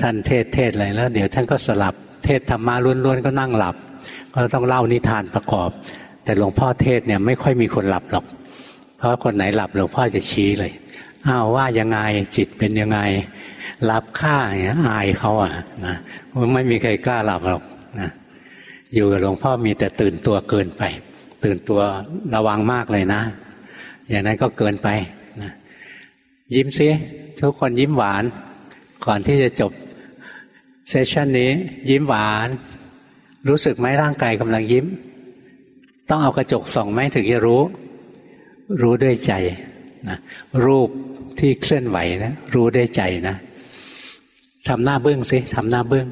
ท่านเทศเทศอะไรแล้ว เดี๋ยวท่านก็สลับเทศธรรมะล้วนๆก็นั่งหลับ ก็ต้องเล่านิทานประกอบ แต่หลวงพ่อเทศเนี่ยไม่ค่อยมีคนหลับหรอก เพราะคนไหนหลับหลวงพ่อจะชี้เลย อ้าวว่ายังไงจิตเป็นยังไงหลับค่าเนี่ยอายเขาอะนะไม่มีใครกล้าหลับหรอกนะอยู่กับหลวงพ่อมีแต่ตื่นตัวเกินไป ตื่นตัวระวังมากเลยนะ อย่างนั้นก็เกินไปนะยิ้มซิทุกคนยิ้มหวาน ก่อนที่จะจบเซสชันนี้ ยิ้มหวาน รู้สึกไหมร่างกายกำลังยิ้ม ต้องเอากระจกส่องไหมถึงจะรู้ รู้ด้วยใจ นะรูปที่เคลื่อนไหวนะรู้ได้ใจนะทำหน้าเบึ้องสิทำหน้าเบึ้อง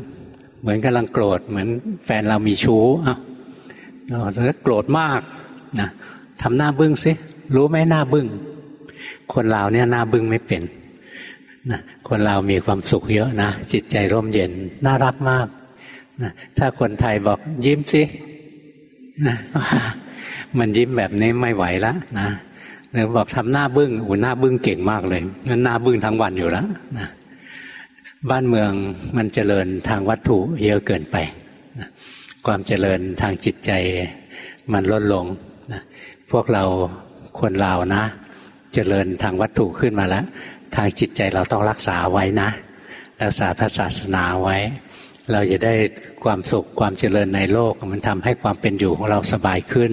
เหมือนกำลังโกรธ เหมือนแฟนเรามีชู้อะแล้วโกรธมากนะทำหน้าบึ้งสิรู้ไหมหน้าบึ้งคนเราเนี่ยหน้าบึ้งไม่เป็นนะคนเรามีความสุขเยอะนะจิตใจร่มเย็นน่ารักมากนะถ้าคนไทยบอกยิ้มสินะมันยิ้มแบบนี้ไม่ไหวแล้วนะ หรือบอกทำหน้าบึ้งอูหน้าบึ้งเก่งมากเลยงั้นหน้าบึ้งทั้งวันอยู่แล้วนะบ้านเมืองมันเจริญทางวัตถุเยอะเกินไปนะความเจริญทางจิตใจมันลดลงนะพวกเราคนเรานะ เจริญทางวัตถุขึ้นมาแล้ว ทางจิตใจเราต้องรักษาไว้นะรักษาพระศาสนาไว้ เราจะได้ความสุขความเจริญในโลก มันทำให้ความเป็นอยู่ของเราสบายขึ้น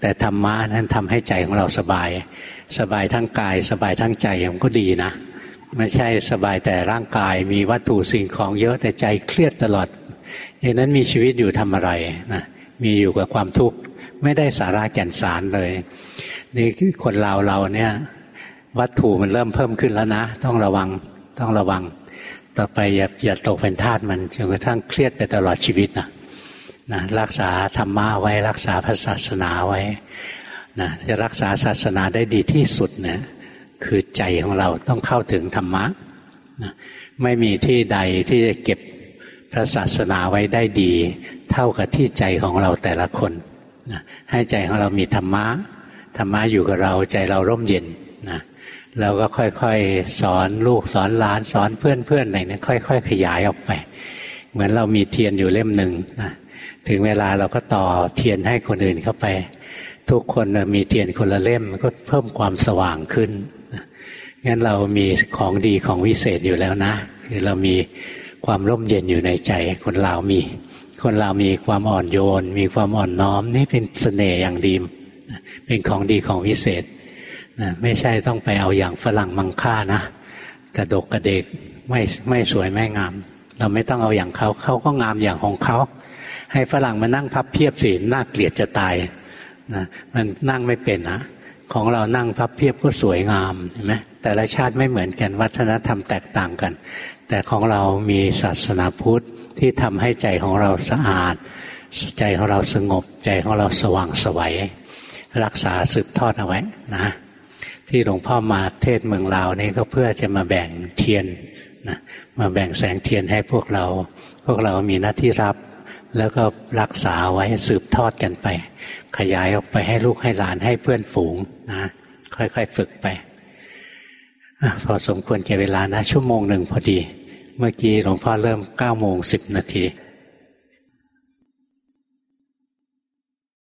แต่ธรรมะนั้นทำให้ใจของเราสบาย สบายทั้งกาย สบายทั้งใจมันก็ดีนะไม่ใช่สบายแต่ร่างกายมีวัตถุสิ่งของเยอะแต่ใจเครียดตลอดอย่างนั้นมีชีวิตอยู่ทำอะไรนะมีอยู่กับความทุกข์ไม่ได้สาระแก่นสารเลยนี่คือคนเราเราเนี่ย วัตถุมันเริ่มเพิ่มขึ้นแล้วนะ ต้องระวังต้องระวัง ต่อไปอย่าอย่าตกเป็นทาสมันจนกระทั่งเครียดไปตลอดชีวิตนะ นะรักษาธรรมะไว้รักษาพระศาสนาไว้นะจะรักษาศาสนาได้ดีที่สุดเนี่ยคือใจของเราต้องเข้าถึงธรรมะนะไม่มีที่ใดที่จะเก็บพระศาสนาไว้ได้ดี เท่ากับที่ใจของเราแต่ละคนนะให้ใจของเรามีธรรมะธรรมะอยู่กับเราใจเราร่มเย็นนะเราก็ค่อยๆ สอนลูกสอนหลานสอนเพื่อนๆอะไรเนี่ยค่อย ๆ ขยายออกไป เหมือนเรามีเทียนอยู่เล่มหนึ่งนะ ถึงเวลาเราก็ต่อเทียนให้คนอื่นเข้าไป ทุกคนมีเทียนคนละเล่มก็เพิ่มความสว่างขึ้นงั้นเรามีของดีของวิเศษอยู่แล้วนะ คือเรามีความร่มเย็นอยู่ในใจ คนเรามี คนเรามีความอ่อนโยน มีความอ่อนน้อม นี่เป็นเสน่ห์อย่างดีเป็นของดีของวิเศษนะไม่ใช่ต้องไปเอาอย่างฝรั่งมังค่านะกระดกกระเดกไม่ไม่สวยไม่งาม เราไม่ต้องเอาอย่างเขาเขาก็งามอย่างของเขา ให้ฝรั่งมานั่งพับเพียบสิน่าเกลียดจะตายนะมันนั่งไม่เป็นนะของเรานั่งพับเพียบก็สวยงามเห็นไหมแต่ละชาติไม่เหมือนกันวัฒนธรรมแตกต่างกัน แต่ของเรามีศาสนาพุทธที่ทำให้ใจของเราสะอาด ใจของเราสงบ ใจของเราสว่างสวัยรักษาสืบทอดเอาไว้นะ ที่หลวงพ่อมาเทศเมืองลาวนี่ก็เพื่อจะมาแบ่งเทียนนะมาแบ่งแสงเทียนให้พวกเรา พวกเรามีหน้าที่รับ แล้วก็รักษาไว้สืบทอดกันไป ขยายออกไปให้ลูกให้หลานให้เพื่อนฝูงนะค่อยๆฝึกไปพอสมควรแก่เวลานะ ชั่วโมงหนึ่งพอดี เมื่อกี้หลวงพ่อเริ่มเก้าโมงสิบนาที